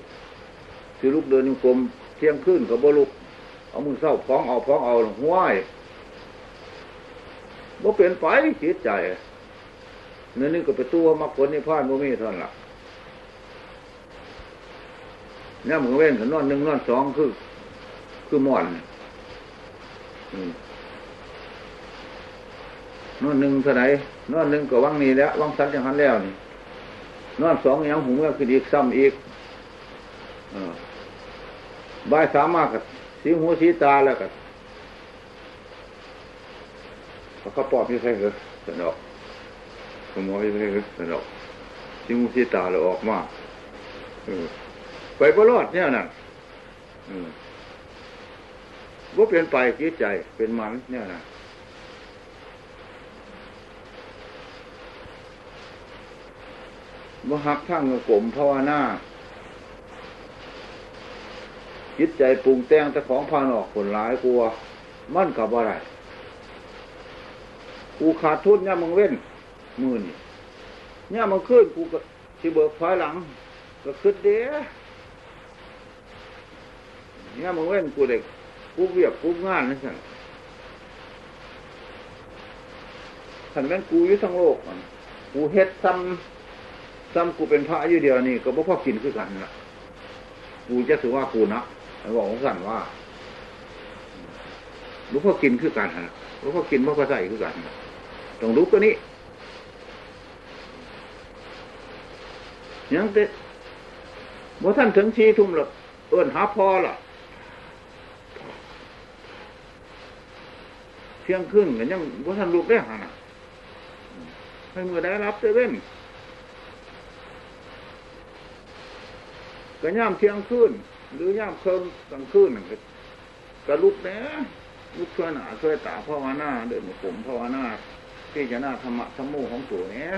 สีลูกเดินโยกรมเที่ยงคืนกับบลุก เอามือเศร้าพ้องเอาพ้องเอาห้วยบ่เปลี่ยนไปคิดใจนั่นนี่ก็ไปตัวมรรคผลนิพพานบ่มีเท่านั้นล่ะเนี่ยมือเว้นกันนอนหนึ่งนอนสองคือ คือมอนนอนหนึ่งเท่าไหร่นอนหนึ่งก็วังนี้แล้ววังสัตว์อย่างนั้นแล้วนี่นอนสองยังหูเมื่อคืออีกซ้ำอีกบ่ายสามารถกับสีหูสีตาแล้วกันเขาปอบพี่ใครเหรอสนอกขโมยพี่ใครเหรอสนอกสีหูสีตาเราออกมาไปประหลอดเนี่ยนั่น ว่าเปลี่ยนไปจิตใจเป็นมันเนี่ยนะว่าหักทั้งกลมภาวนาจิตใจปรุงแต่งแต่ของภานอกคนร้ายกลัว มั่นกับอะไรกูขาดทุนเนี่ยมึงเว้นมือนี่เนี่ยมึงขึ้นกูก็ที่เบิกถอยหลัง ก็ขึ้นเด้เนี่ยมึงเว้นกูเด็ก กูเวียบกูงานนี่นสั่นขันแม่นกูอยู่ทั้งโลกกูเฮ็ดซ้ำซ้ำกูเป็นพระอยู่เดียวนี่ก็บ่พอกินคือกันละกูจะถือว่ากูนะบอกของสั่นว่ารู้พ่อกินคือกันฮะรู้พ่อกินพ่อก็ใส่คือกันต้องรู้ตัวนี้ยังเตะบ่ท่านถึงชีทุ่มหรอกเอิ้อนหาพอล่ะ เที่ยงขึ้นกันยังบ่ท่านลุกได้หาให้มือได้รับเซเว่นก็ย่ำเที่ยงขึ้นหรือย่ามเคิงกลางคืนก็กระลุกเนี้ยลุกช่วยหนาช่วยตาภาวนาเดินผมภาวนาที่จะหน่าธรรมะธรรมูของตัวเนี้ย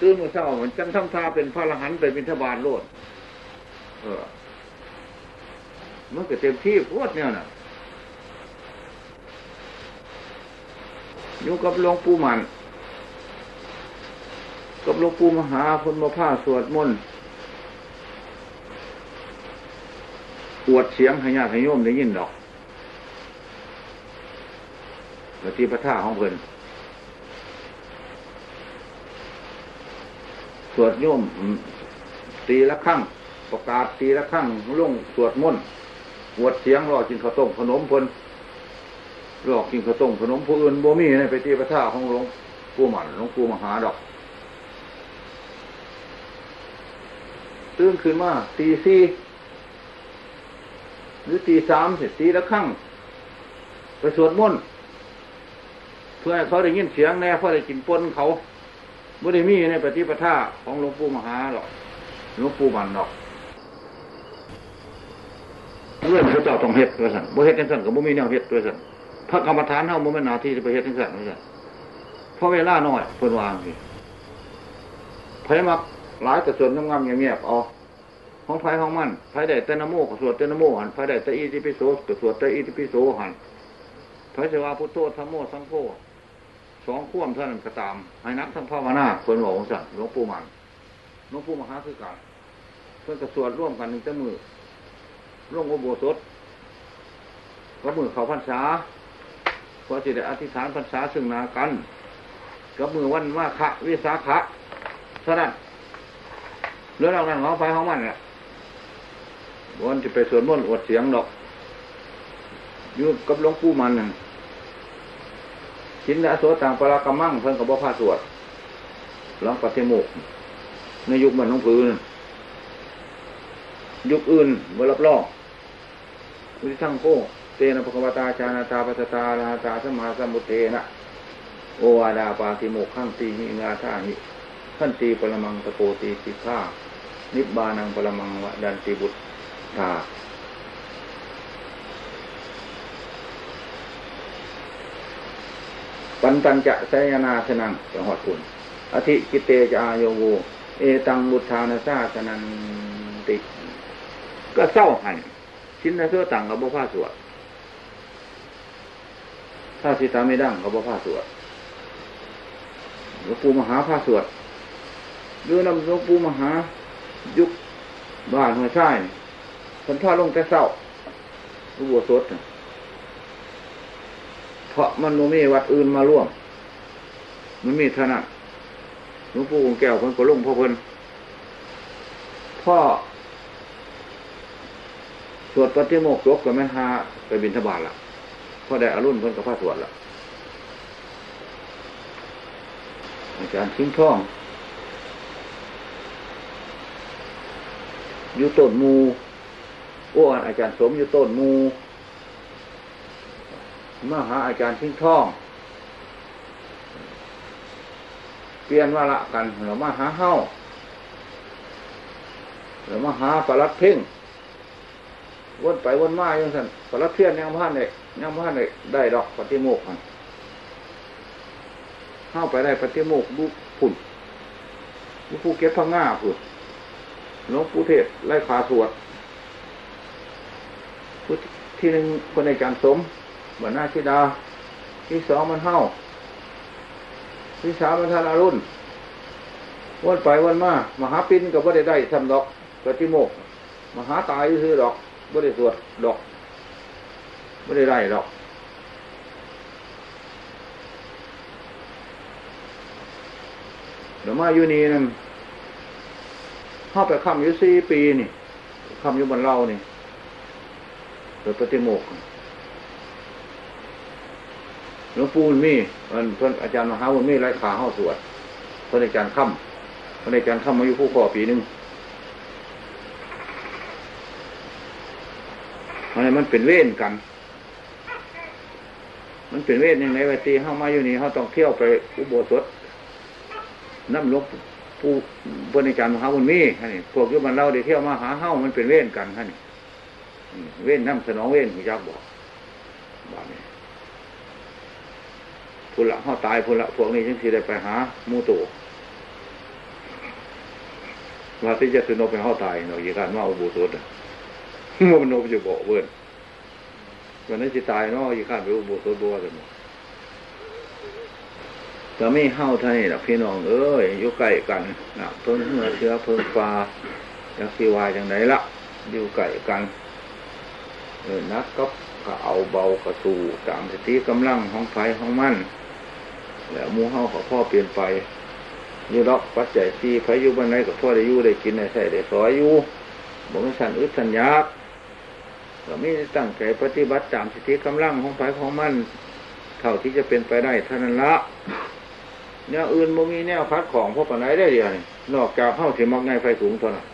ตื่นมือเช้าเหมือนจันทำทาเป็นพระรหันต์เป็นบิณฑบาตโลด เออมันก็เต็มที่พวดเนี่ยน่ะ อยู่กับหลวงปู่มัน กับหลวงปู่มหาพุทธผ้าสวดมนต์ปวดเสียงให้ญาติให้โยมได้ยินดอกแล้ที่พระท่าของเพิ่นสวดโยมตีละครั้งประกาศตีละครั้งลงสวดมนต์หวดเสียงรอกินข้าวต้มขนมเพน รอกกินข้าวต้มขนมผู้อื่นบ่มีในไปตีพระท่าของหลวงปู่หมันหลวงปู่มหาดอกตื่นขึ้นมาตีสี่หรือตีสามเสร็จตีละครั้งไปสวดมนต์เพื่อให้เขาได้ยินเสียงแน่เพื่อได้กินปนเขาไม่ได้มีในปฏิปทาของหลวงปู่มหาหรอกหลวงปู่มันหรอกเรื่องพระเจ้าต้องเฮ็ดด้วยสันบ่เฮ็ดจังสันกับบ่มีแนวเฮ็ดด้วยสัน พระกรรมฐานเฮาบ่แม่นาที่จะไปเฮ็ดจังแสันด้วยสันเพราะเวลาน้อยเพิ่นวางสิไผมักหลายแต่ส่วนงามๆเงียบๆเอาของไผของมันไผได้แต่นโมก็สวดแต่นโมหันไผได้แต่อิติปิโสก็สวดแต่อิติปิโสหันไผสิว่าพุทโธธัมโมสังโฆสองข่วมเท่านั้นก็ตามให้นับทั้งภาวนาเพิ่นบอกของสันหลวงปู่มันหลวงปู่มหาคือกันเพิ่นก็สวดร่วมกันหนึ่งแต่มือร่วงอุโบสถก็มือเขาพรรษา พราะจะได้อธิษฐานพรรษาซึ่งนากัน กับมือวันว่าคะวิสาขะเท่านั้นเรื่องนั้นของไฟของมันเนี่ยวันจะไปสวดมนต์อดเสียงดอกอยู่กับหลวงปู่มันนั่นชินละโสต่างปรากำมั่งเพิ่นกับบ่พาสวดหลังปฏิโมกในยุคมันหลวงปู่นั่นยุคอื่นบ่รับรองวิทั้งโก เตนะภควตาจานาตาปัสตาลาตาสมาสมุทเทนะโอวาดาปาติโมกขังตีหิงาท่าหิขันตีปรมังตะโกตีสิกขานิบานังปรมังวะดันติบุตธาปันตัญจะสยนาสนังจังหวัดคุณอธิกิเตจะอาโยโวเอตังบุทธานาซาสนันติ ก็เศร้าหันชิ้นนะเสื้อต่างกับบ่ผ้าสวดาสิตาไม่ดังกับบ่ผ้าสวดหลวงปู่มหาผ้าสวดเรือนำหลวงปู่มหา ยุคบ้านหัวชายคนท่าลงแต่เศร้ารูบัวสดเพราะมันมีวัดอื่นมาร่วม มันมีเท่านั้นหลวงปู่องค์แก้วเพิ่นก็ลงพ่อเพิ่นพ่อสวดปฏิโมกข์จบกับแม่นหาไปบินทบาทละ พ่อได้อารุณเพิ่นกับพระสวดละอาจารย์ทิ้งท่องอยู่ต้นมูอ้วนอาจารย์สมอยู่ต้นมูมาหาอาจารย์ทิ้งท่อง เปลี่ยนว่าละกันเรามาหาเฮ้าเรามาหาปลัดเพ่งวนไปวนมาอย่างนั้นปลัดเพี้ยนยังพันเลย ยังพันเลยได้ดอกปฏิโมกข์เข้าไปได้ปฏิโมกข์ลูกผุ่นลูกผู้เก็บพังง่าผุ่นหลวงปู่เทศไล่ขาสวดที่หนึ่งคนในจารสมบรรณาชิดา ที่สองมันเฮ้าที่สามมันทานารุ่นวันไปวันมามหาปินกับว่าได้ได้ทำดอกปฏิโมกข์มหาตายซื้อดอกว่าได้สวดดอก ไม่ได้ได้ดอก เดี๋ยวมาอยู่นี่นั่นเข้าไปค้ำอยู่สี่ปีนี่ค้ำอยู่บนเรานี่เกิดปฏิโมกข์หลวงปู่มันมีมันเพิ่นอาจารย์มหาวันมีไรขาเข้าสวดเพิ่นอาจารย์ค่ำเพิ่นอาจารย์ค่ำมาอยู่ผู้ขอปีหนึ่งมันมันเป็นเว้นกัน มันเป็นเวทยังไงไปตีเข้ามาอยู่นี่เขาต้องเที่ยวไปอุโบสถน้ำลวงผู้บริจารมหาบุญมีฮะนี่พวกยุบันเราได้เที่ยวมาหาเฮ้ามันเป็นเวทกันฮะนี่เวทน้ำสนองเวทหุยักษ์บอกบอกนี่พูละเขาตายพูละพวกนี้จังสิได้ไปหามูตูว่าที่จะสนกไปเขาตายเนาะยีการว่าอุโบสถมันโนไปอยู่บ่เวิร์น วันนั้นสิตายเนาะยี่การไปอุโบสถบัวกันหมดก็ไม่เฮ้าเท่านี้หรอกพี่น้องเอ้ยอยู่ใกล้กันนะเพิ่งเหือเชื้อเพิ่งปลาจักสีวายจังไหนละอยู่ใกล้กันเออนักก็ก็เอาเบากระสู่ตามสติกำลังของไฟของมั่นแล้วมูเฮาก็พ่อเปลี่ยนไปอยู่ดอกปัจจัยที่ไฟอยู่บ้านไหนก็พ่อได้ยู่ได้กินได้ใส่ได้สอยอยู่บอกว่าสันอึดสัญญา ก็ไม่ได้ตั้งใจปฏิบัติตามสิทธิกำลังของฝ่ายของมันเท่าที่จะเป็นไปได้เท่านั้นละเนี่ยอื่นบ่มีแนวคัดของพวกปานไหนได้เดียวนี่นอกจากเข้าถึงมักไงไฟสูงเท่านั้น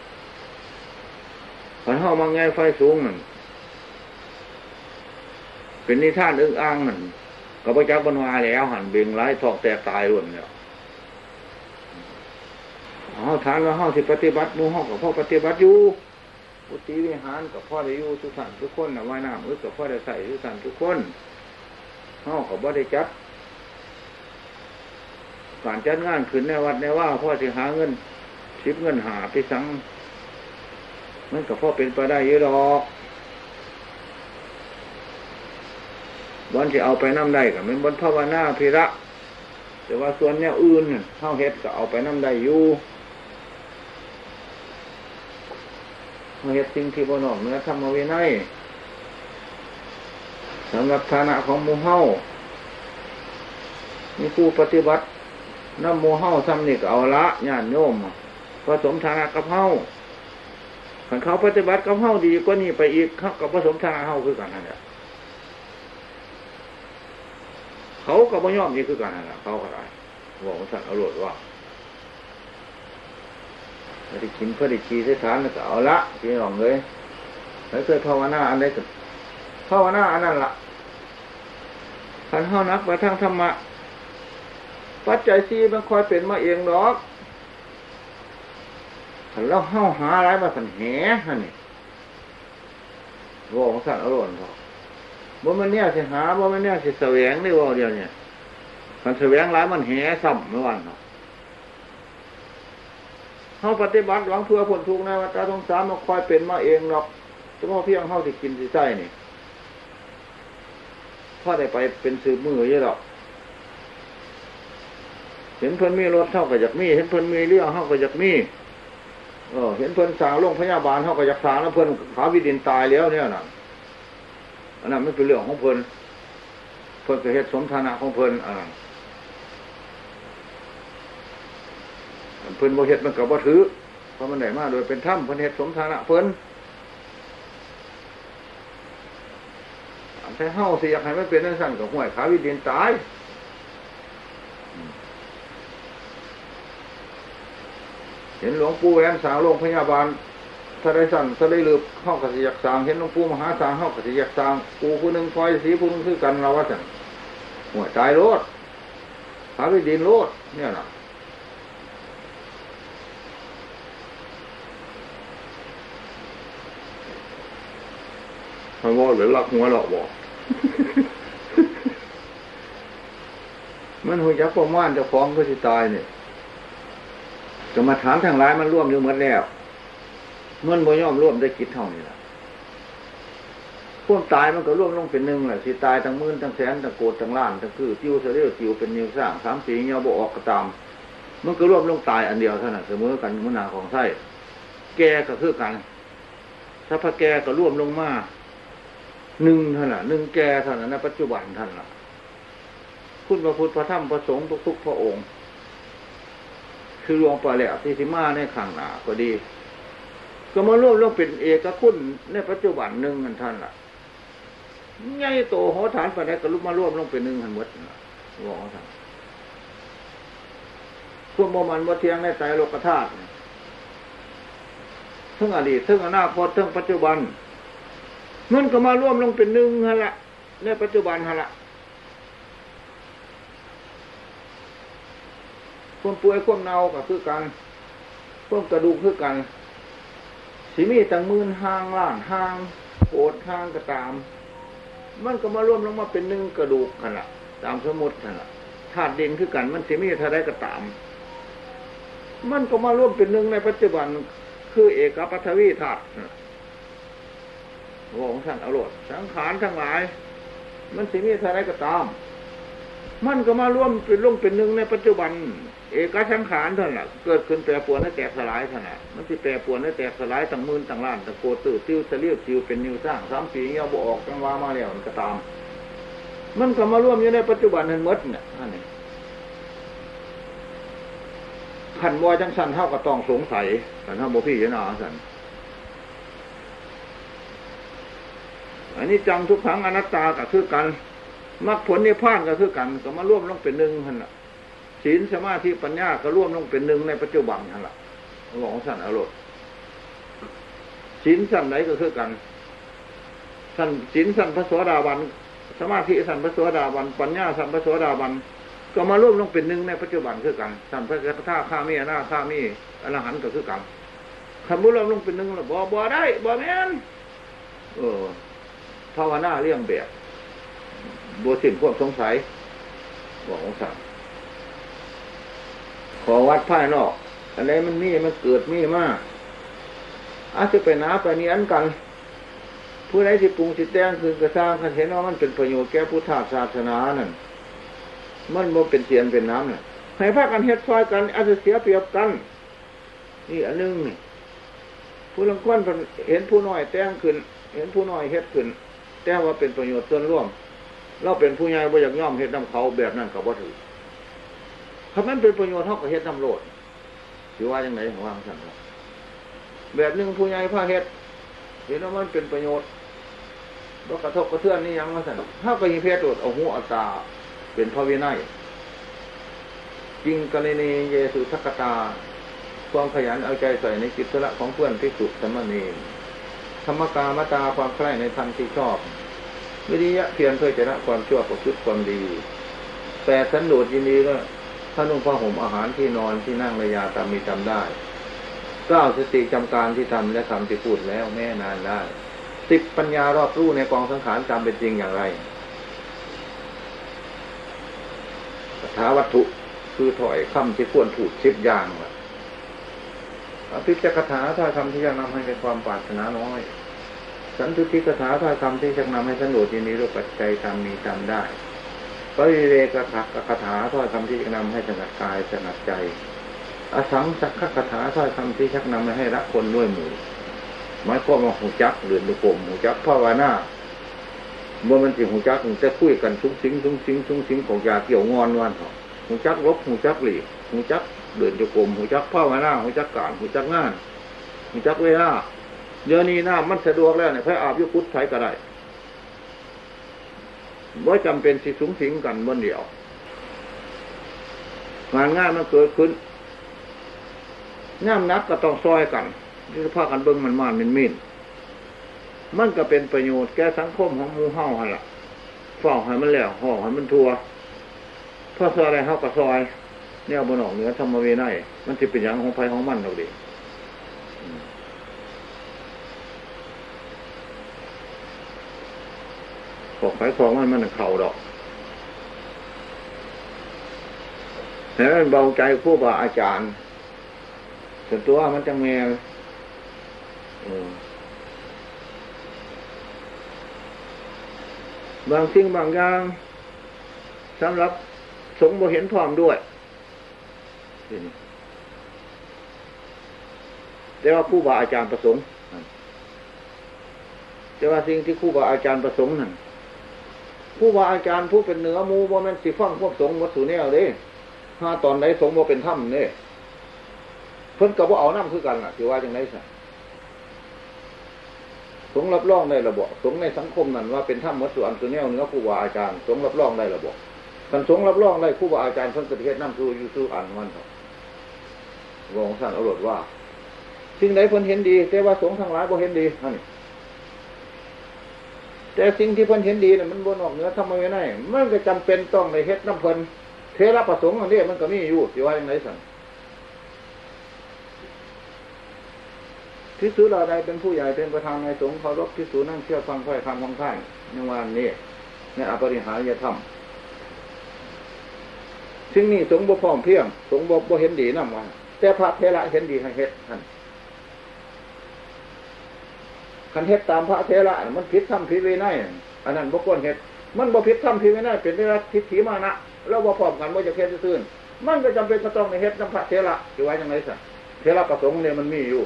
พันเข้ามักไงไฟสูงนั่นเป็นนิทานอึ้งอ้างมันก็ไปจักบรรวาแล้วหันเบ่งไร้ทอกแตกตายร่วนแล้วเขาทานว่าเขาที่ปฏิบัติมูห้องกับพ่อปฏิบัติอยู่ อุติวิหารกับพ่อได้อยู่ทุกท่านทุกคนนะว่ายน้ำอึกับพ่อได้ใส่ทุกท่านทุกคนห้องกับพ่อได้จัดการจัดงานขึ้นในวัดในว่าพ่อที่หาเงินชิบเงินหาไปสังมันกับพ่อเป็นไปได้เยอะดอกวันที่เอาไปน้ำได้กับมันบนภาวนาพิระ แต่ว่าส่วนเนี้ยอื่นเข้าเฮ็ดก็เอาไปน้ำได้อยู่ เฮ็ดสิ่งที่บนอกเนื้อธรรมวินัยสำหรับฐานะของมูเฮามีผู้ปฏิบัติน้ำมูเฮาซ้ำนี่ก็เอาละญาติโยมผสมฐานะกับเฮาขันเขาปฏิบัติกับเฮาดีกว่านี่ไปอีกเขากับผสมฐานะเฮาคือกันนั่นแหละเขาก็บ่ยอมนี่คือกันนั่นแหละเขาก็ได้บอกว่าท่านอาโลดว่า ไม่ได้กินเพื่อได้ชีใช้ฐานก็เอาละพี่น้องเลยแล้วเคยภาวนาอันใดก็ภาวนาอันนั้นละขันเฮานักไปทางธรรมะ ปัจจัยซีมันคอยเป็นมาเองดอกขันเราเฮาหาอะไรมาสันแหฮะนี่บอกของสันอรรถพอบ่มันเนี่ยสิหาบ่มันเนี่ยสิแสวงได้ว่าเดียวเนี่ยมันแสวงหลายมันแหซ้ำเมื่อวันเนาะ เฮาปฏิบัติหวังเพื่อผลทุกข์นะวัฏสงสารมันคอยเป็นมาเองหรอกเฉพาะเพียงเฮาสิกินสิใส่นี่พ่อได้ไปเป็นสืบมือเยอะหรอกเห็นเพิ่นมีรถเท่ากับจากมี เห็นเพิ่นมีเรื่องเท่ากับจากมีเออ เห็นเพิ่นสางโรงพยาบาลเท่ากับจากสางแล้วเพิ่นขาวิดินตายแล้วเนี่ยน่ะอันนั้นไม่เป็นเรื่องของเพิ่นเพิ่นก็เฮ็ดสมฐานะของเพิ่นอ่า เพิ่นบ่เฮ็ดมันก็บ่ถือเพราะมันได้มาโดยเป็นถ้ำเพิ่นเฮ็ดสมฐานะเพิ่นอันแต่เฮาสิอยากให้มันเป็นนั่นสั่นกับห่วยขาวิเดินตายเห็นหลวงปู่แหวนสาวโรงพยาบาลถ้าได้สั่นถ้าได้ลืบเข้ากสิยักสางเห็นหลวงปู่มหาสางเข้ากสิยักสางปูผู้หนึ่งคอยสีผู้หนึ่งคือกันเราว่าสั่นหัวใจโลดหาไปดินโลดเนี่ยนะ มันว่าหรือลักหัวหรอกบอกมันหัวยักประมาณจะฟ้องก็จะตายเนี่ยกรรมฐานทางร้ายมันร่วมอยู่หมดแล้วมันบ่ยอมร่วมได้กิจเท่านี้ละพวกตายมันก็ร่วมลงเป็นหนึ่งแหละสิตายทั้งมื่นทั้งแสนทั้งโกดทั้งล้านทั้งคือติ้วเสลียวติ้วเป็นนิวสร้างสามสีเงาบออกก็ตาม มันก็ร่วมลงตายอันเดียวเท่านั้นเสมอกันมุนาของไส้แกก็คือกันถ้าพระแกก็ร่วมลงมา หนึ่งเท่านั้นหนึ่งแกเท่านั้นในปัจจุบันท่านละคุณพระพุทธพระธรรมพระสงฆ์ทุกๆพระองค์ คือรวงปลาแหลกที่สิมาในข้างหนาก็ดี ก็มาร่วมร่วมเป็นเอกคุณในปัจจุบันหนึ่งกันท่านล่ะใหญ่โตโหฐานปานใดก็ลุกมาร่วมลงเป็นหนึ่งหันหมดนะบอกท่านพวกโมมันว่าเทียงในใจโลกธาตุทั้งอดีตทั้งอนาคตทั้งปัจจุบัน มันก็มาร่วมลงเป็นหนึ่งหันละในปัจจุบันหันละความป่วยความเน่าก็คือกันความกระดูกคือกันสีมีต่างมืนห่างล่านห่างโกดห่างก็ตาม มันก็มารวมลงมาเป็นหนึ่งกระดูกกันละตามสมมติกันละธาตุดินคือกันมันสีมีเท่าไรก็ตาม มันก็มาร่วมเป็นหนึ่งในปัจจุบันคือเอกปัทวีธาตุ วงท่านอรรถสังขารทั้งหลาย มันสีมีเท่าไรก็ตาม มันก็มาร่วมเป็นลงเป็นหนึ่งในปัจจุบัน เอกสังขารเท่านั้นเกิดขึ้นแปรปวนและแตกสลายเท่านั้นมันสิแปรปวนและแตกสลายต่างมื่นต่างล้านต่างโกตื้อติ้วเลียวติวเป็นนิวสร้างสามสีเงี้ยบออกจังว่ามาแล้วมันก็ตาม มันก็มาร่วมอยู่ในปัจจุบันนั้นมดเนี่ยท่านนี่ขันวอจังสันเท่ากับต้องสงสัยขันเท่าโมพี่ยนาสัน อันนี้จังทุกครั้งอนัตตาก็คือกันมรรคผลนิพพานก็คือกัน ก็มาร่วมลงเป็นหนึ่งหันละศีลสมาธิปัญญาก็ร่วมลงเป็นหนึ่งในปัจจุบันหันละหลวงสันอรรถศีลสันไหนก็คือกันสันศีลสันพระสวสดาบันสมาธิสันพระสวสดาบันปัญญาสันพระสวสดาบันก็มาร่วมลงเป็นหนึ่งในปัจจุบันคือกันสันพระกท่าข้ามีหน้าข้ามีอรหันต์ก็คือกันคำว่าร่วมลงเป็นหนึ่งแล้วบ่บ่ได้บ่แม่นเออ ภาวนาเลี่ยงแบบบัวสิ่งพวกสงสัยบอกของสัตว์ขอวัดภายนอกอะไรมันมีมันเกิดมีมากอาจจะไปหนาไปนียนกัน ผู้ใดที่ปรุงสิแต่งคือกระซ้างคันเห็นว่ามันเป็นประโยชน์แก่พุทธศาสนานั่นมันบ่เป็นเสียนเป็นน้ำน่ะให้พากันเฮ็ดซอยกัน อาจจะเสียเปรียบกัน นี่อันนึงนี่ผู้ลังคนเห็นผู้น้อยแต่งขึ้น เห็นผู้น้อยเฮ็ดขึ้น แต่ว่าเป็นประโยชน์ส่วนร่วม เราเป็นผู้ใหญ่บ่อยากย่อมเฮ็ดน้ำเขาแบบนั้นกับว่าถือถ้ามันเป็นประโยชน์เท่ากับเฮ็ดน้ำโลดถือว่าอย่างไรของว่างสั่นครับแบบหนึ่งผู้ใหญ่พาเฮ็ดเห็นว่ามันเป็นประโยชน์บ่ากระทบกระเทือนนี่ยังมาสั่นถ้าก็ยิเพศโดดเอาหูเอาตา เป็นพระวินัยจริงกรณีเยสุทักตา ความขยันเอาใจใส่ในกิจธุระของเพื่อนที่สุดสมณี ธรรมกามตาความใคร่ในธรรมที่ชอบวิริยะเพียรเพื่อจะละความชั่วประพฤติความดีแต่สันโดษยินดีก็ถ้านุ่งผ้าห่มอาหารที่นอนที่นั่งระยาตามมีจำได้ก้าวสติจำการที่ทำและคำที่พูดแล้วแม่นานได้สิบปัญญารอบรู้ในกองสังขารตามเป็นจริงอย่างไรคาถาวัตถุคือถอยคำที่ควรถูกสิบยางว่ะ อภิจคาถาถ้าคำที่จะนำให้เป็นความปรารถนาน้อย สันตุทิกถาถ้อยคำที่จะนำให้สนุยินดีรูปปัจจัยทำมีทำได้ปริเรกถากถาถ้อยคำที่จะนำให้สงัดกายสงัดใจ อสังสักขคถาถ้อยคำที่ชักนำให้รักคนด้วยหมู่หมายความว่าหูจักเดือนดุกมหูจักภาวนาเมื่อมันจิหูจักมันจะคุยกันทุกสิงทุกสิงทุกสิงของยาเกี่ยวงอนวันเขาหูจักลบหูจักหลีหูจัก เดือนดุกลมหูจักภาวนาหูจักการหูจักงานหูจักเวลาเดี๋ยวนี้น้ามันสะดวกแล้วเนี่ยพระอาบยุคุดใช้ก็ได้ว่าจำเป็นสิสูงสิงกันบนเดียว งานง่ายมันเกิดขึ้นย่ำนักก็ต้องซอยกันที่พากันเบิ้งมันมานมินมินมันก็เป็นประโยชน์แก่สังคมของมูเฮาหันละฝ้าให้มันแล้วห่อให้มันทัวพอซอยอะไรเฮาก็ซอย เนี่ยบนออกเหนือธรรมเวไนมันจะเป็นอย่างของไฟของมันเราดิของไฟของมันมันเข่าดอกแต่มันเบาใจผู้บาอาจารย์ส่วนตัวมันจังแมวบางสิ่งบางอย่างสำหรับสงฆ์บ่เห็นพร้อมด้วย แต่ว่าผู้บาอาจารย์ประสงค์แต่ว่าสิ่งที่ครูบาอาจารย์ประสงค์นั่นผู้บาอาจารย์ผู้เป็นเนื้อมูบ่แม่นสิฟังพวกสงฆ์วัดสุแนวเลยถ้าตอนไหนสงฆ์บ่เป็นถ้ำเนี่ยเพิ่นกับว่าเอาน้ำคือกันล่ะถือว่าอย่างไรสิสงรับรองได้ระบบสงในสังคมนั้นว่าเป็นถ้ำวัดสุอันสุแนวเนื้อครูบาอาจารย์สงรับรองได้ระบบกันสงรับรองได้ครูบาอาจารย์เพิ่นกระเทศน้ำคืออยู่สู้อ่านมันเถอะ วงสั่นอาหลดว่าสิ่งใดเพิ่นเห็นดี แต่ว่าสงฆ์ทั้งหลายบ่เห็นดีนั่นแต่สิ่งที่เพิ่นเห็นดีน่ะมันบนออกเหนือทำไมไม่ได้มันก็จำเป็นต้องในเฮ็ดน้ำเพิ่นเทระประสงค์อันนี้มันก็มีอยู่ที่ว่าอย่างไรสั่งที่สุเราใดเป็นผู้ใหญ่เป็นประธานในสงฆ์เคารพที่สุนั่งเชื่อฟังค่อยคำของท่านในวันนี้ในอปริหารยธรรมสิ่งนี้สงฆ์บ่พร้อมเพียง สงฆ์บ่บ่เห็นดีนั่นว่า แต่พระเทระเห็นดีให้เฮ็ดท่านคันเฮ็ดตามพระเทระมันผิดธรรมผิดวินัยอันนั้นบุคคลเฮ็ดมันบ่ผิดธรรมผิดวินัยเป็นได้รับทิฏฐิมานะเราบ่พร้อมกันบ่จะเฮ็ดซื่อมันก็จำเป็นจะต้องในเฮ็ดน้ำพระเทระจะไว้ยังไงสัเทระประสงค์เนี่ยมันมีอยู่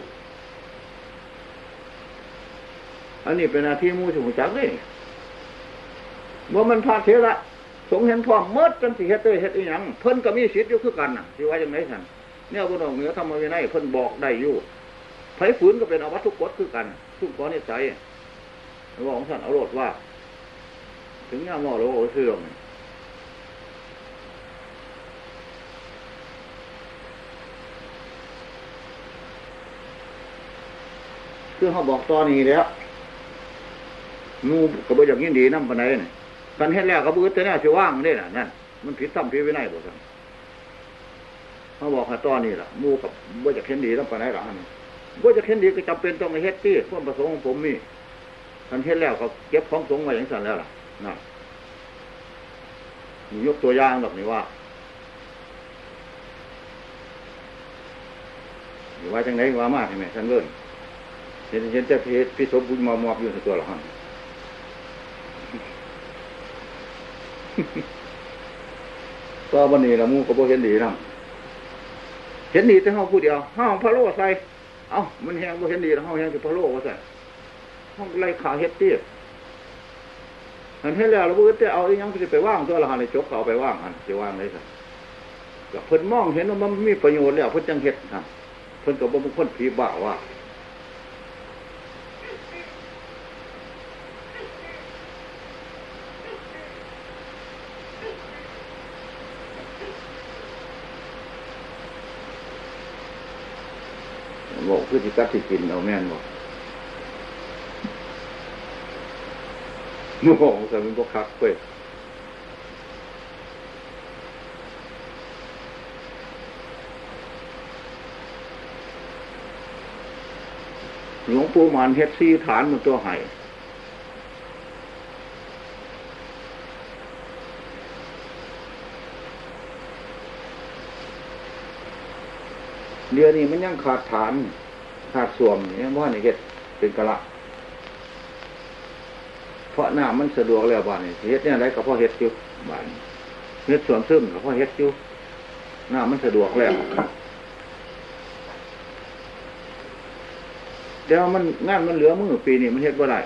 อันนี้เป็นหน้าที่มูสมุจักเลยเมื่อมันพระเทระสงเห็นพร้อมเมื่อจนสิเฮ็ดเตยเฮ็ดอีหยังเพิ่นก็มีสิทธิ์อยู่คือกันน่ะที่ว่ายังไงสัน เนี่ยบนออกเหนือทำมาวินัยเพิ่นบอกได้อยู่ไผฝืนก็เป็นอวัตทุกกฎคือกัน ทุกกฎนิสัยบอกของสันเอาโรดว่า ถึงยามมอแล้วโอ้เสื่อมคือเขาบอกตอนนี้แล้วงูก็บ่อย่ากยินดีน้ำปานใดนี่กันเฮ็ดแล้วก็บ่อึดแต่แน่สิว่างนี่น่ะนั่นมันผิดซ้ำผิดวินัยบ่ซั่น เขาบอกให้ตอนนี้ล่ะมูกับบ่อยากเห็นดีน้ำปานใดล่ะอันนี้บ่อยากเห็นดีก็จำเป็นต้องไปเฮ็ดที่ความประสงค์ของผมมีกันเฮ็ดแล้วก็เก็บของสงไว้อย่างสั่นแล้วล่ะนั่นนี่ยกตัวอย่างดอกนี่ว่าอยู่ว่าจังไดว่ามาใช่ไหมท่านเบิ่นเห็นเห็นจะพิพิศบุญมามอบอยู่ในตัวหรอฮะก็วันนี้ละมูก็บ่เห็นดีนะ ห็นดีแต่ห้องผู้เดียวห้องพระโล้ใส่เอ้ามันแหงบ่เห็นดีแล้วห้องแหงสิพระโล้ว่าซั่ห้องไรขาเฮ็ดติอันเห็นแล้วเราบ่ได้เอาอีหยังสิไปว่างตัวละหันในจกเอาไปว่างอันจะว่างได้ซั่นก็เพิ่นมองเห็นว่ามันมีประโยชน์แล้วเพิ่นจังเฮ็ดนะเพิ่นกับ่เป็นคนผีบ้าว่า บอกคือสิกัดสิกินเอาแม่นบอกโง่แต่มันก็คักเว้ยหลวงปู่มันเฮ็ดซี่ฐานมันตัวไห้ เดี๋ยวนี้มันยังขาดฐาน ขาดส่วมเนี่ยว่าในเฮ็ดเป็นกะละเพราะหน้ามันสะดวกแล้วบ้านนี้เฮ็ดเนี่ยอะไรก็เพราะเฮ็ดอยู่บ้านนี้เฮ็ดส่วนซึมก็เพราะเฮ็ดอยู่หน้ามันสะดวกแล้วเดี๋ยวมันงานมันเหลือมือปีนี้มันเฮ็ดบ่ได้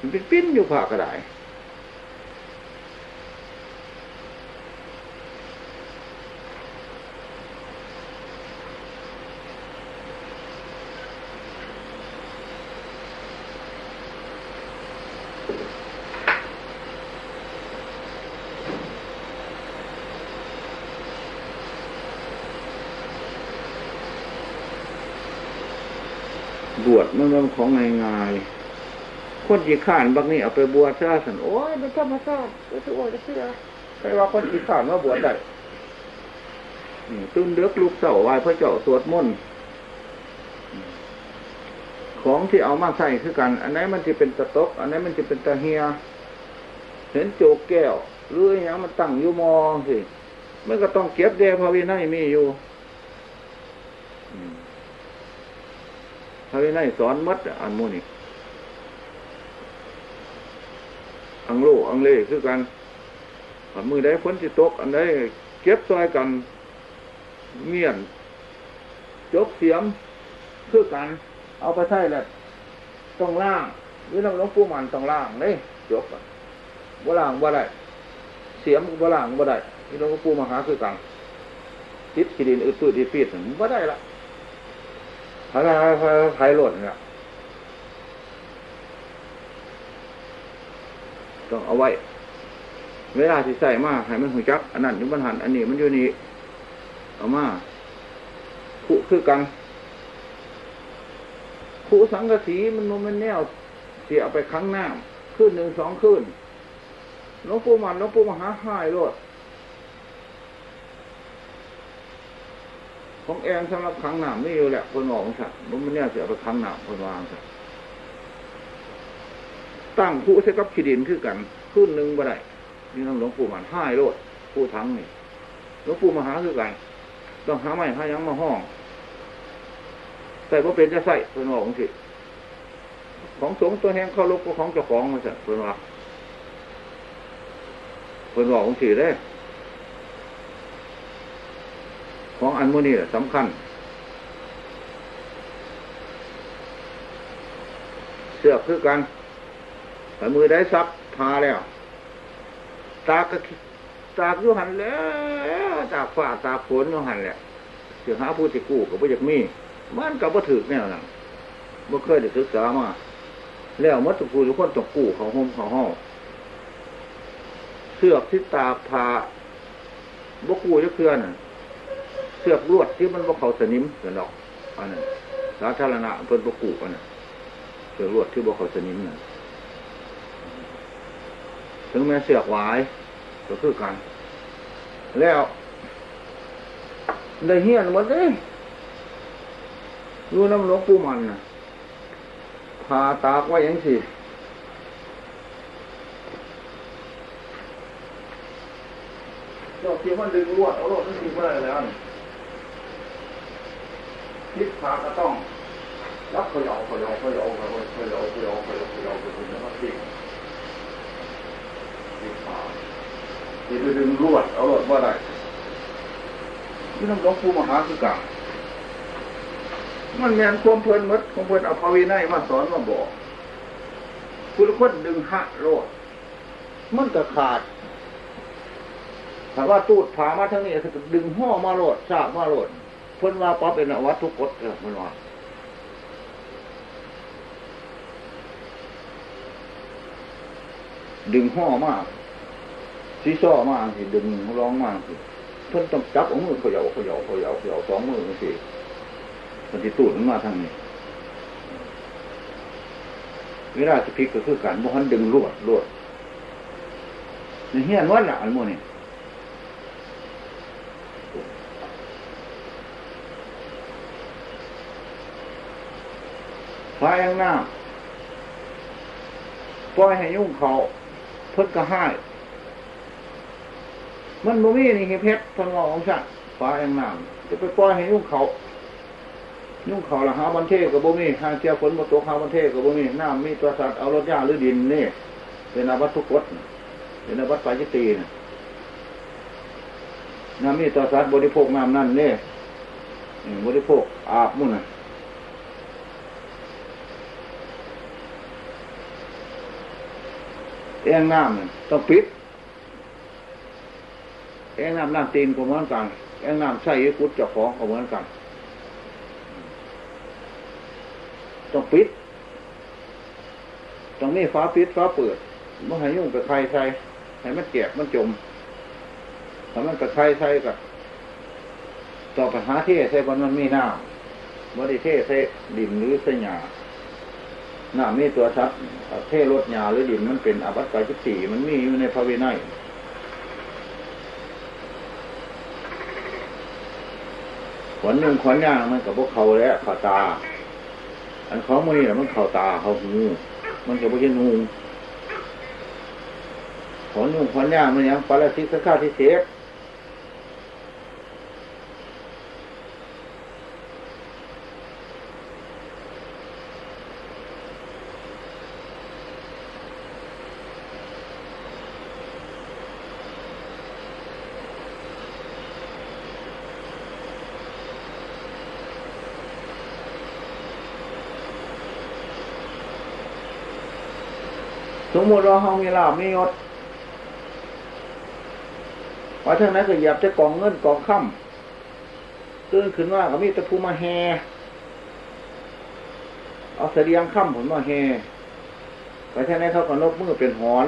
มันเป็นปิ้นอยู่ผ่ากระได บวช มันเป็นของง่ายๆคนจีข้านบางนี่เอาไปบวชซะสันโอ้ยมันธรรมชาติก็ถือว่าจะเชื่อใครว่าคนจีข้านว่าบวชได้ตื่นเด็กลุกเสาไหวพระเจ้าสวดมนต์ของที่เอามาใส่คือกัน อันไหนมันจะเป็นตะตก อันไหนมันจะเป็นตะเฮีย เห็นโจกแก้วหรืออย่างมันตั้งอยู่มองสิมันก็ต้องเก็บเดพระวินัยมีอยู่อืม ระวินัยสอนมัดอันโมนี่อังโลอังเลคือกันอันมือได้พ้นสิตก อันใดเก็บซอยกันเมียนจกเสียมคือกัน เอาไปใช้แหละต้องล่างหรือน้ำหลวงปู่มันต้องล่างเลยจกอะบ่ล่างบ่ได้เสียมก็บ่ล่างบ่ได้ที่หลวงปู่มหาคือกันติดขีดินอึดตืดดีฟีดบ่ได้ละ พระราพระไทยหล่นเนี่ยต้องเอาไว้ เวลาที่ใส่มาให้มันหุ่จัก อันนั้นอยู่บนหันอันนี้มันอยู่นี่เอามาคู่คือกันคู่สังกะสีมันมันแนวเสียเอาไปครั้งหน้าขึ้นหนึ่งสองขึ้นหลวงปู่มันหลวงปู่มหาหายโลด ของแองสำหรับขังหนามไม่อยู่แหละคนบอกของสัตว์มันเนี่ยเสียไปขังหนามคนวางสัตว์ตั้งผู้ใช้กับขีดินคือกันขึ้นหนึ่งบ่ได้นี่น้องหลวงปู่มันห้ายโลดผู้ทั้งนี่หลวงปู่มหาคือกันต้องหาไม้หายังมาห้องใส่พระเป็นจะใส่คนบอกของสิของสงฆ์ตัวแห้งเข้าลบก็ของเจ้าของมาสัตว์คนว่าคนบอกของสิได้ ของอันโมนี่แหละสำคัญ เสือกคือกันแต่มือได้ซับพาแล้ว ตากก็ตากยู่หันแล้วตากฝ่าตากฝนยู่หันแหละเสือหาผู้ที่กู้กับผู้จากมีมันกับผู้ถือแนวนั้นบ่เคยได้ศึกษามาแล้วมัดตุกผู้ทุกคนตกกู้เขาห้มเขาห้องเสือกที่ตาพาบกกู้จะเพื่อนน่ะ เสือกลวดที่มันบกเขาสนิมเสือดอกอันนั้นสาธารณะเพิ่นบกกู้อันนั้นเสือกลวดที่บกเขาสนิมน่ะถึงแม้เสือกหวายก็คือกัน แล้วได้เฮียนหมดเลยอยู่น้ำหลวงปู่มันนะพาตากไว้ยังสิเจ้าที่มันดึงลวดเอาลวดนั่นสิเมื่อไรแล้ว นี่ทิศพาก็ต้องรับเขาเอาเขาเอาเขาเอาเขาเอาเขาเอาเขาเอาเขาเอาเขาเอาเขาเอาเขาเอาทิศทิศพาที่ไปดึงลวดเอาลวดว่าไรที่น้ำหลวงปู่มหาคือกันมันแมนความเพลินหมดความเพลินเอาภาวินัยมาสอนมาบอกคุณคนดึงหะโลดมันก็ขาดถ้าว่าตูดผามาทั้งนี้คือดึงห่อมาโลดสากมาโลด เพิ่นว่าป๊อเป็นอวัตทุกกฎเพิ่นว่าดึงห่อมากซีซ้อมากสิดึงร้องมากสิเพิ่นต้องจับเอามือเขย่าเขย่าเขย่าเขย่าสองมือสิมันจะตูดมันมาทางนี้เวลาจะพลิกก็คือการบ่ฮันดึงรวดรวดในเฮียนวันละอันโมนี่ ไฟข้างหน้าปล่อยให้ยุ่งเขาเพิ่นก็ให้มันบ่มีนี่เพชรทางอของฉันฟ้างหน้าจะไปปล่อยให้ยุ่งเขา ยุ่งเขาละหาบันเทกับบ่มีหาเทียฝนมาตกหาบันเทกับบ่มีน้ำมีตัวสัตว์เอารถย่าหรือดินนี่เป็นอาวัตทุกกฎเป็นอาวัตปาจิตีนะน้ำมีตัวสัตว์บริโภคน้ำนั่นนี่บริโภคอาบมุ่นน่ะ เองน้ำน่ะต้องปิด เองน้ำน้ำตีนก็เหมือนกันเองน้ำใส่กุดเจ้าของก็เหมือนกันต้องปิดต้องมีฟ้าปิดฟ้าเปิดไม่ให้ยุ่งกับใครใส่ให้มันเจ็บมันจมถ้ามันกับใครใส่กับต่อไปหาเท่ใส่บนมันมีน้ำบริเท่ใส่ดินหรือใส่หญ้า น้ำมีตัวชัดเทรถหญ้าหรือดินมันเป็นอวัตกายจิตสีมันมีอยู่ในพระวินัยขวัญนุ่งขวัญย่างมันกับพวกเขาแล้วขาตา อันของมันนี่แหละมันเข่าตาเขาหูมันจะไม่ใช่นูขอนุ่งขอนย่างมันยังปาราสิกข้าที่เสพ สมมติว่าเฮามีลาบมียศว่าทั้งนั้นก็เหยียบจะกองเงินกองค่ำตื่นขึ้นว่าก็มีตะพูมาแฮเอาเสดียงค่ำผลมาแฮไปทั้งนั้นเขาก็นกมือเป็นหอน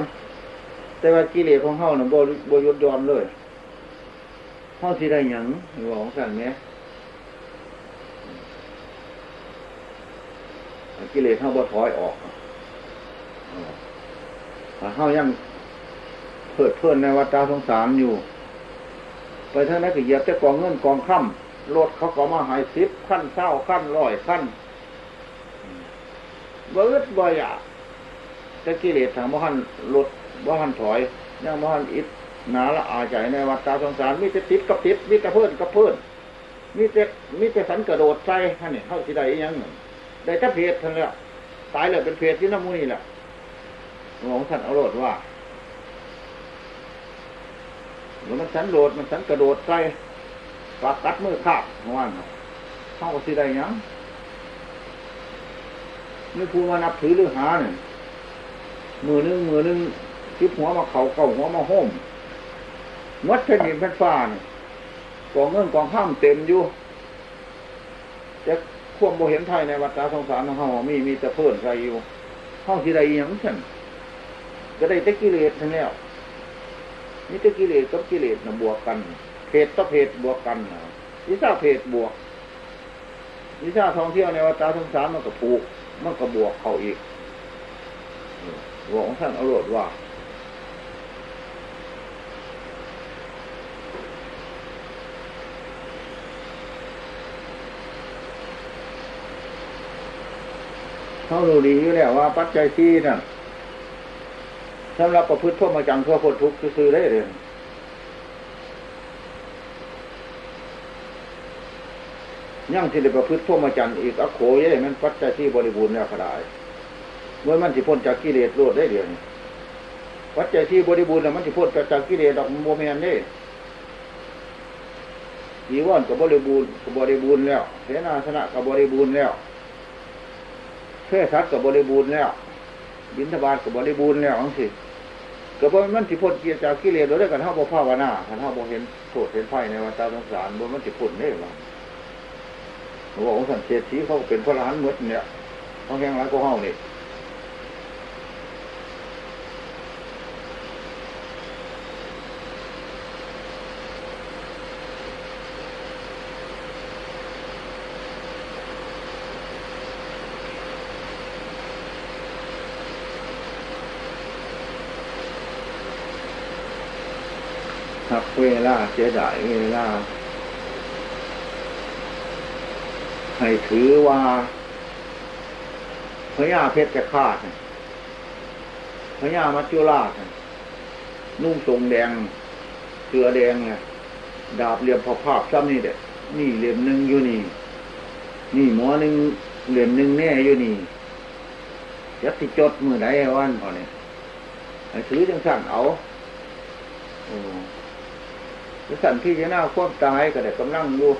แต่ว่ากิเลสของเฮาเนี่ยบ่บ่ยดยอมเลยเฮาสิได้หยังหรือว่าของสั่นไหมกิเลสเฮาบ่ถอยออก เขายังเพิดเพื่อนในวัฏสงสารอยู่ ไปเท่านั้นก็เหยียบแต่กองเงินกองค่ำรถเขาก็มาหายสิบขั้นเศร้าขั้นร้อยขั้นเบิดบ่อยากแต่กิเลสทางบ่หันรถบ่หันถอยยังบ่หันอิดหนาละอาใจในวัฏสงสารมีแต่ติดกับติดมีแต่เพื่อนกับเพื่อนมีแต่มีแต่สันกระโดดใจท่านนี่เข้าที่ใดยังหนึ่งได้แต่เพศท่านแล้วตายเลยเป็นเพศที่น้ำมูนี่แหละ หลวงท่านเอาโลดว่าหรือมันสันโดดมันสันกระโดดใส่ปากกัดมือขาดว่านเข้าสิได้ยังนี่ผู้มานับถือหรือหาเนี่ยมือนึงมือนึงคิบหัวมาเขาเก่าหัวมาห้มมัดแผ่นดินแผ่นฟ้าเนี่ยกองเงินกองข้ามเต็มอยู่จะควบโบเห็นไทยในวัฏสงสารของเขามีมีแต่เพื่อนใครอยู่ห้องที่ใดย่างฉัน ก็ได้แต่กิเลสทั้งแล้วนี่แต่กิเลสกับกิเลสนะบวกกันเพศต่อเพศบวกกันนะวิชาเพศบวกวิชาท่องเที่ยวในวัฏสงสารมันก็ผูกมันก็บวกเข้าอีกหลวงท่านอาโรดว่าเขารู้ดีอยู่แล้วว่าปัจจัยที่นั่น สำหรับประพฤติพวกมาจังเพื่อพ้นทุกข์ซื้อได้เลยยังที่ได้ประพฤติพวกมาจันอีกอโขยได้มันปัจจัยที่บริบูรณ์แล้วก็ได้เมื่อมันสิพ้นจากกิเลสโลดได้เดียวนี้ปัจจัยที่บริบูรณ์แล้วมันสิพ้นจากกิเลสดอกโมเมนได้ยีว่อนกับบริบูรณ์กับบริบูรณ์แล้วเสนาสนะกับบริบูรณ์แล้วเพื่อสัตว์กับบริบูรณ์แล้วบินทบาทกับบริบูรณ์แล้วอังสิ ก็เพราะมันสิพ้นเกียรจากกิเลสโดยได้กันเท่าบ่ภาวนาท่านเท่าบ่เห็นโทษเห็นไฟในวัฏสงสารบ่มันสิพ้นได้หรอเขาบอกว่าสันเศรษฐีเขาเป็นพระรหันต์มดเนี่ยเขาแข่งร้ายก็เฮานี่ เวลาเสียดายเวลา ให้ถือว่าพญาเพชรจะฆาตพญามัจจุราชนุ่งทรงแดงเสือแดงไงดาบเหลี่ยมพอภาพซ้ำนี่เด็ดนี่เหลี่ยมหนึ่งอยู่นี่ นี่หมอหนึ่งเหลี่ยมหนึ่งแน่อยู่นี่ยัดติจดมือไหนวันพอเนี่ยให้ถือจังสั่นเอาโสันพี่จะน่าควบตายก็ได้กำลังอยู่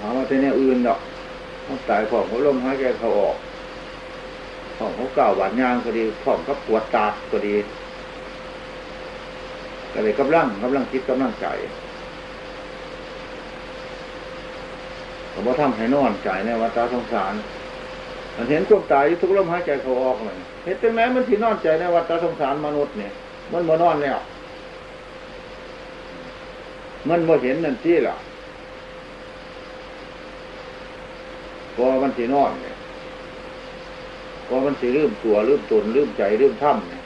หามาแต่เนี่ยอื่นดอกต้องตายของเขาลมหายใจเขาออก ของเขาเก่าหวานยางก็ดีของเขาปวดตาก็ดีก็เลยกำลังกำลังคิดกำลังใจผมว่าทำให้นอนใจในวัฏสงสาร มันเห็นความตายทุกลมหายใจเขาออกเลยเห็นแต่แม้มันที่นอนใจในวัฏสงสารมนุษย์เนี่ย มันมานอนแล้ว มันบ่เห็นนั่นที่หรอก็มันสีนอนเนี่ยก็มันสีลืมตัวลืมตนลืมใจลืมถ้ำเนี่ย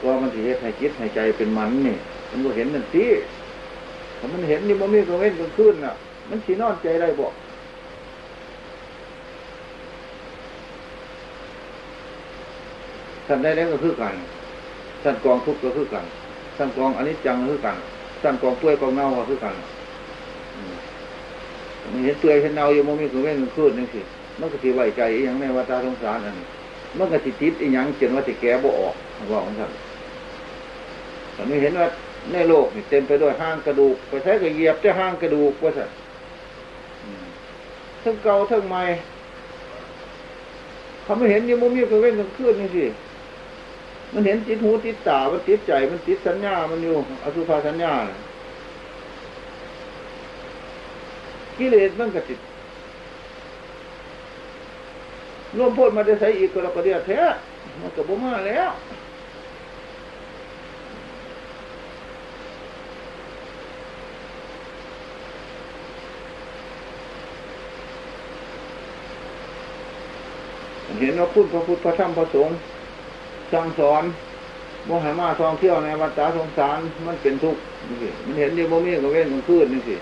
ก็มันสีเฮ็ดให้คิดให้ใจเป็นมันนี่มันก็เห็นนั่นที่ถ้ามันเห็นนี่มันมีกระเว้นกลางคืนน่ะ มันสีนอนใจได้บ่ท่านได้แล้วก็คือกัน ท่านกองทุกข์ก็คือกันท่านกองอนิจจังก็คือกันท่านกองป่วยกองเน่าก็คือกันมันเห็นเปื่อยเห็นเน่าอยู่มันมีกระเว้นกลางคืนนี่สิมันก็สิไหวใจอีหยังในวัฏสงสารอันนี้มันก็สิติดอีหยังจนว่าสิแก้บ่ออกว่าของท่านแต่ไม่เห็นว่าในโลกนี่เต็มไปด้วยห้างกระดูกไปใช้ก็เหยียบแต่ห้างกระดูกว่าสัตว์ทั้งเก่าทั้งใหม่เขาไม่เห็นยังมันมีกระเว้นกลางคืนนี่สิ มันเห็นติดหูติดตา มันติดใจ มันติดสัญญา มันอยู่อสุภาสัญญานะกิเลสมันก็ติดร่วมโพดมาได้ใส่อีกก็เราก็เดียแท้ มันก็บ่มาแล้วเห็นว่าพุทธพระพุทธพระธรรมพระสงฆ์ สั่งสอนโมหะมาท่องเที่ยวในวัฏสงสารมันเป็นทุกข์นี่สิมันเห็นเดียวโมมีกับเว้นกลางคืนนี่สิ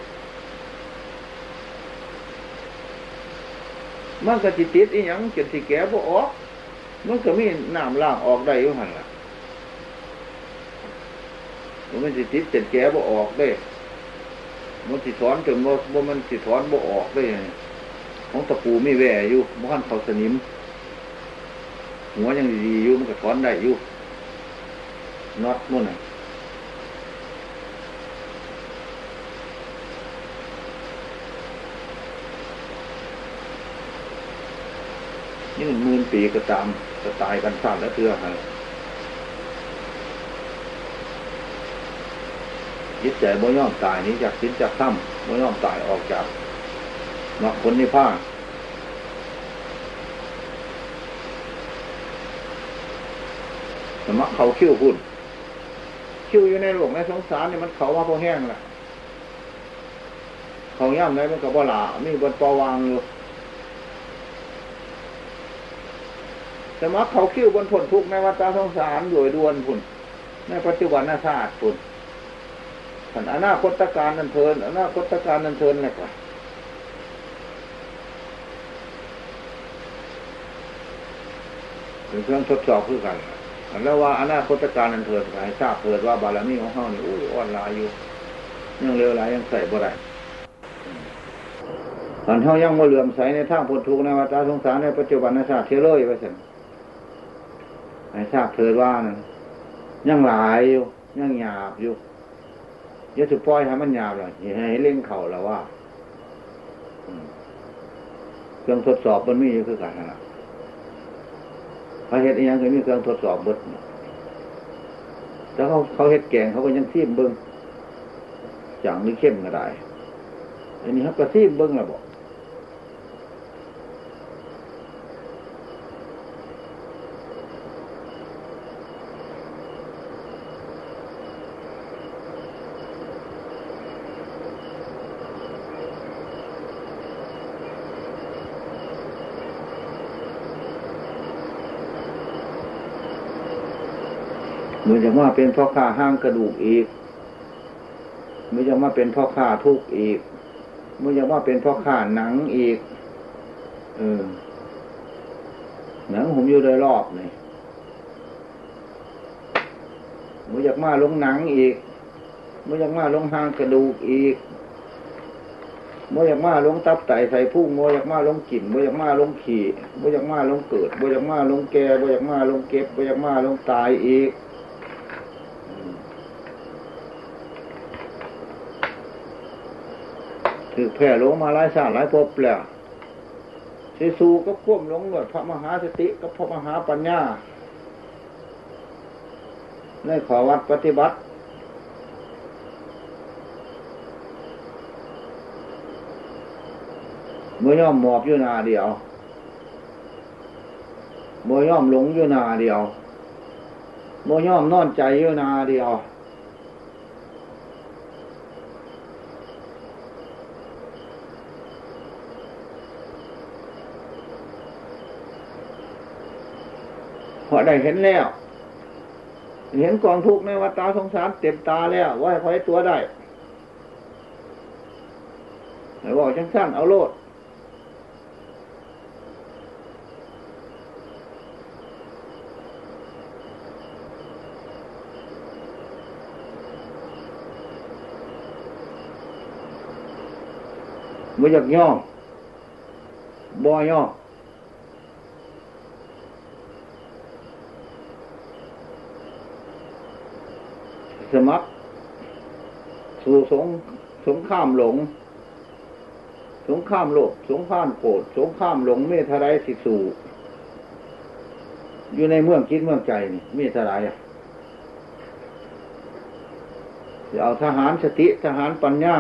มันก็จิตติดอีหยังจนสิแก่บ่ออกมันก็มีน้ำล่างออกได้อยู่หันล่ะมันสิติดจนแก่บ่ออกได้มันสิถอนจนบ่บ่มันสิถอนบ่ออกได้ของตะปูมีแหว่อยู่บ้านเขาสนิม หัวยังดีอยู่มันก็ถอนได้อยู่น็อตมุ่นน่ะนี่มันหมื่นปีก็ตามจะตายกันสางและเตือฮะยึดใจบ่ย่อมตายนี้จากสิ้นจากถ้ำบ่ย่อมตายออกจากมรรคผลนิพพา สมัครเขาคิ้วพุ่นคิ้วอยู่ในโลกในสงสารเนี่ยมันเขาว่าพอแห้งละเขาย่ำได้มันกับว่าหลามีบนปอวางอยู่สมัครเขาคิ้วบนผลทุกในวัฏสงสารอยู่ดวนพุ่นในปัจจุบันศาสตร์พุ่นขันอนาคตการนันเทินอนาคตการนันเทินอะไรกันเป็นเครื่องทดสอบคือกัน แล้วว่าอนาคตการนันเทินให้ทราบเถิดว่าบารมีของเฮานี่อู้อ่อนลายอยู่ยังเร็วหลายยังใส่บ่ได้ตอนเฮายังบ่เหลื่อมใสในทางพ้นทุกข์ในวัฏสงสารในปัจจุบันศาสตร์เทเลยไปสันให้ทราบเถิดว่านั่นยังหลายอยู่ยังหยาบอยู่ย่าสุปล่อยให้มันหยาบเลยให้เล่งเข่าแล้วว่าเครื่องทดสอบมันมีอยู่คือกันนะ พระเห็ดอีหยังก็มีเครื่องทดสอบเบิดแต่เขาเขาเห็ดแกงเขาก็ยังซีมเบิ้งจางหรือเข้มก็ได้อันนี้เขาก็ซีมเบิ้งแล้วบอก มือจะว่าเป็นพ่อค้าห้างกระดูกอีกมือจะว่าเป็นพ่อค้าทุกอีกมือจะว่าเป็นพ่อค้าหนังอีก เออหนังผมอยู่โดยรอบนี่มืออยากมาลงหนังอีกมืออยากมาลงห้างกระดูกอีกมืออยากมาลงตับไตใส่พุ่งมืออยากมาลงกลิ่นมืออยากมาลงขี่มืออยากมาลงเกิดมืออยากมาลงแก่มืออยากมาลงเก็บมืออยากมาลงตายอีกถือ แผ่หลงมาหลายชาติหลายภพแล้วสิสูก็ควบลงหนวดพระมหาสติกับพระมหาปัญญาในขอวัดปฏิบัติ เมื่อย่อมหมอบอยู่นาเดียวเมื่อย่อมหลงอยู่นาเดียวเมื่อย่อมนอนใจอยู่นาเดียว ราะได้เห็นแล้ว เห็นกองทุกข์ในวัฏฏะสงสารเต็มตาแล้วว่าให้พอยตัวได้ไหนบอกจังสั้นเอาโลดบ่อยากย่อบ่ย่อ สมัคร สู่สงสงข้ามหลง สงข้ามโลภสงข้ามโกรธสงข้ามหลงเมตไรสิสู่อยู่ในเมืองคิดเมืองใจนี่เมตไรอะจะเอาทหารสติทหารปัญญา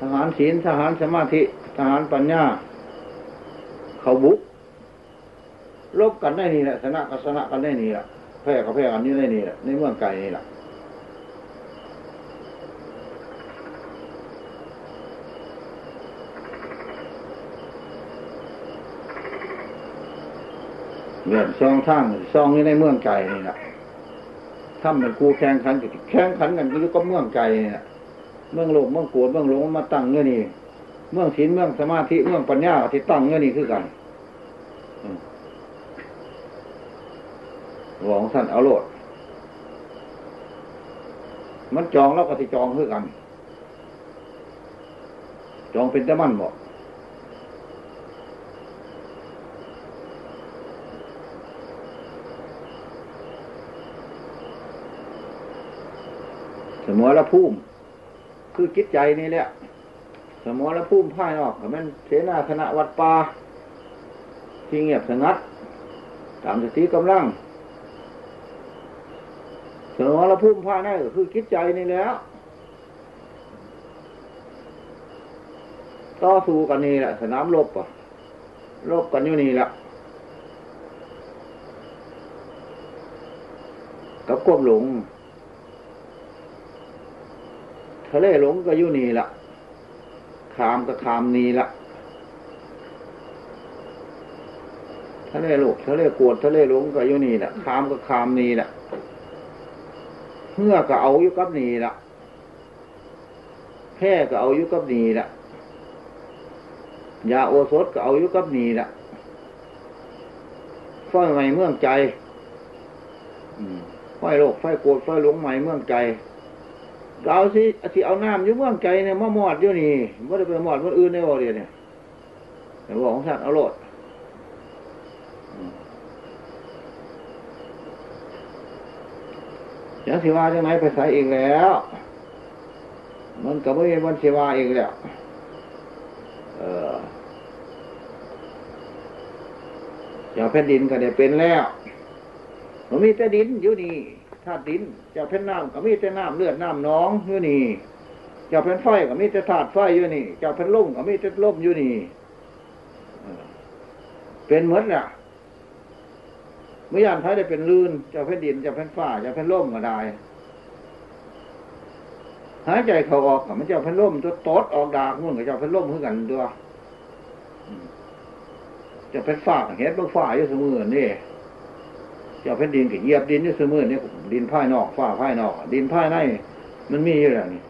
ทหารศีลทหารสมาธิ ทหารปัญญา เขาบุกลบกันได้นี่แหละชนะก็ชนะกันได้นี่แหละ แพ้ก็แพ้กันนี่ได้นี่แหละในเมืองไกลนี่แหละเงื่อนซองทั้งซองนี่ในเมืองไกลนี่แหละถ้ามันกูแข่งขันกันแข่งขันกันก็อยู่กับเมืองไกลนี่แหละเมืองโลภเมืองโกรธเมืองหลงมาตั้งเงื่อนี่เมืองศีลเมืองสมาธิเมืองปัญญาที่ตั้งเงื่อนี่คือกัน หลวงท่านเอาโลด มันจองแล้วก็ที่จองคือกัน จองเป็นแต่มันบอกสมอละพุ่มคือจิตใจนี่แหละ สมอละพุ่มภายนอกก็มันเสนาคณะวัดป่าที่เงียบสงัด ตามสติกำลัง สมอละพุ่มภายในก็คือจิตใจนี่แล้ว ต่อสู้กันนี่แหละ สนามรบอะรบกันอยู่นี่แหละกับควบหลงทะเลหลงก็อยู่นี่ละขามก็ขามนี่ละทะเลโลกทะเลกวดทะเลหลงก็อยู่นี่ละขามก็ขามนี่ละ เมื่อก็เอาอยู่กับนี่ละแพ้ก็เอาอยู่กับนี่ละยาโอสถก็เอาอยู่กับนี่ละไฟใหม่เมืองใจอืไฟโลกไฟโกรธไฟหลงใหม่เมืองใจเอาสิสิเอาน้ำอยู่เมืองใจเนี่ยมามอดอยู่นี่ไม่ได้ไปมอดคนอื่นในบ่เดียเนี่ยแต่บอกของท่านเอาโลดอืม ยังสิว่าจังไหนไปใส่อีกแล้ว มันก็ไม่มีวันสิว่าอีกแล้ว เออเจ้าแผ่นดินก็ได้เป็นแล้วมันมีแต่ดินอยู่นี่ธาตุดิน เจ้าแผ่นน้ำก็มีแต่น้ำเลือดน้ำน้องอยู่นี่ เจ้าแผ่นไฟก็มีแต่ธาตุไฟอยู่นี่ เจ้าแผ่นลมก็มีแต่ลมอยู่นี่ เป็นหมดแหละ มื่อยานไฟได้เป็นลื่นจ้าแผ่นดินจ้าแผ่นฟ้าจ้าแผ่นลมก็ได้หายใจเขาออกกับมันจ้าแผ่นลมตัวตดออกดากมุ่นกับเจ้าแผ่นลมคือกันตัวอืมเจ้าแผ่นฟ้าเห็นเบื้องฟ้าอยู่เสมอนี่จ้าแผ่นดินก็เหยียบดินอยู่เสมอนี่ดินภายนอกฟ้าภายนอก ดินภายในมันมีอยู่แล้วนี่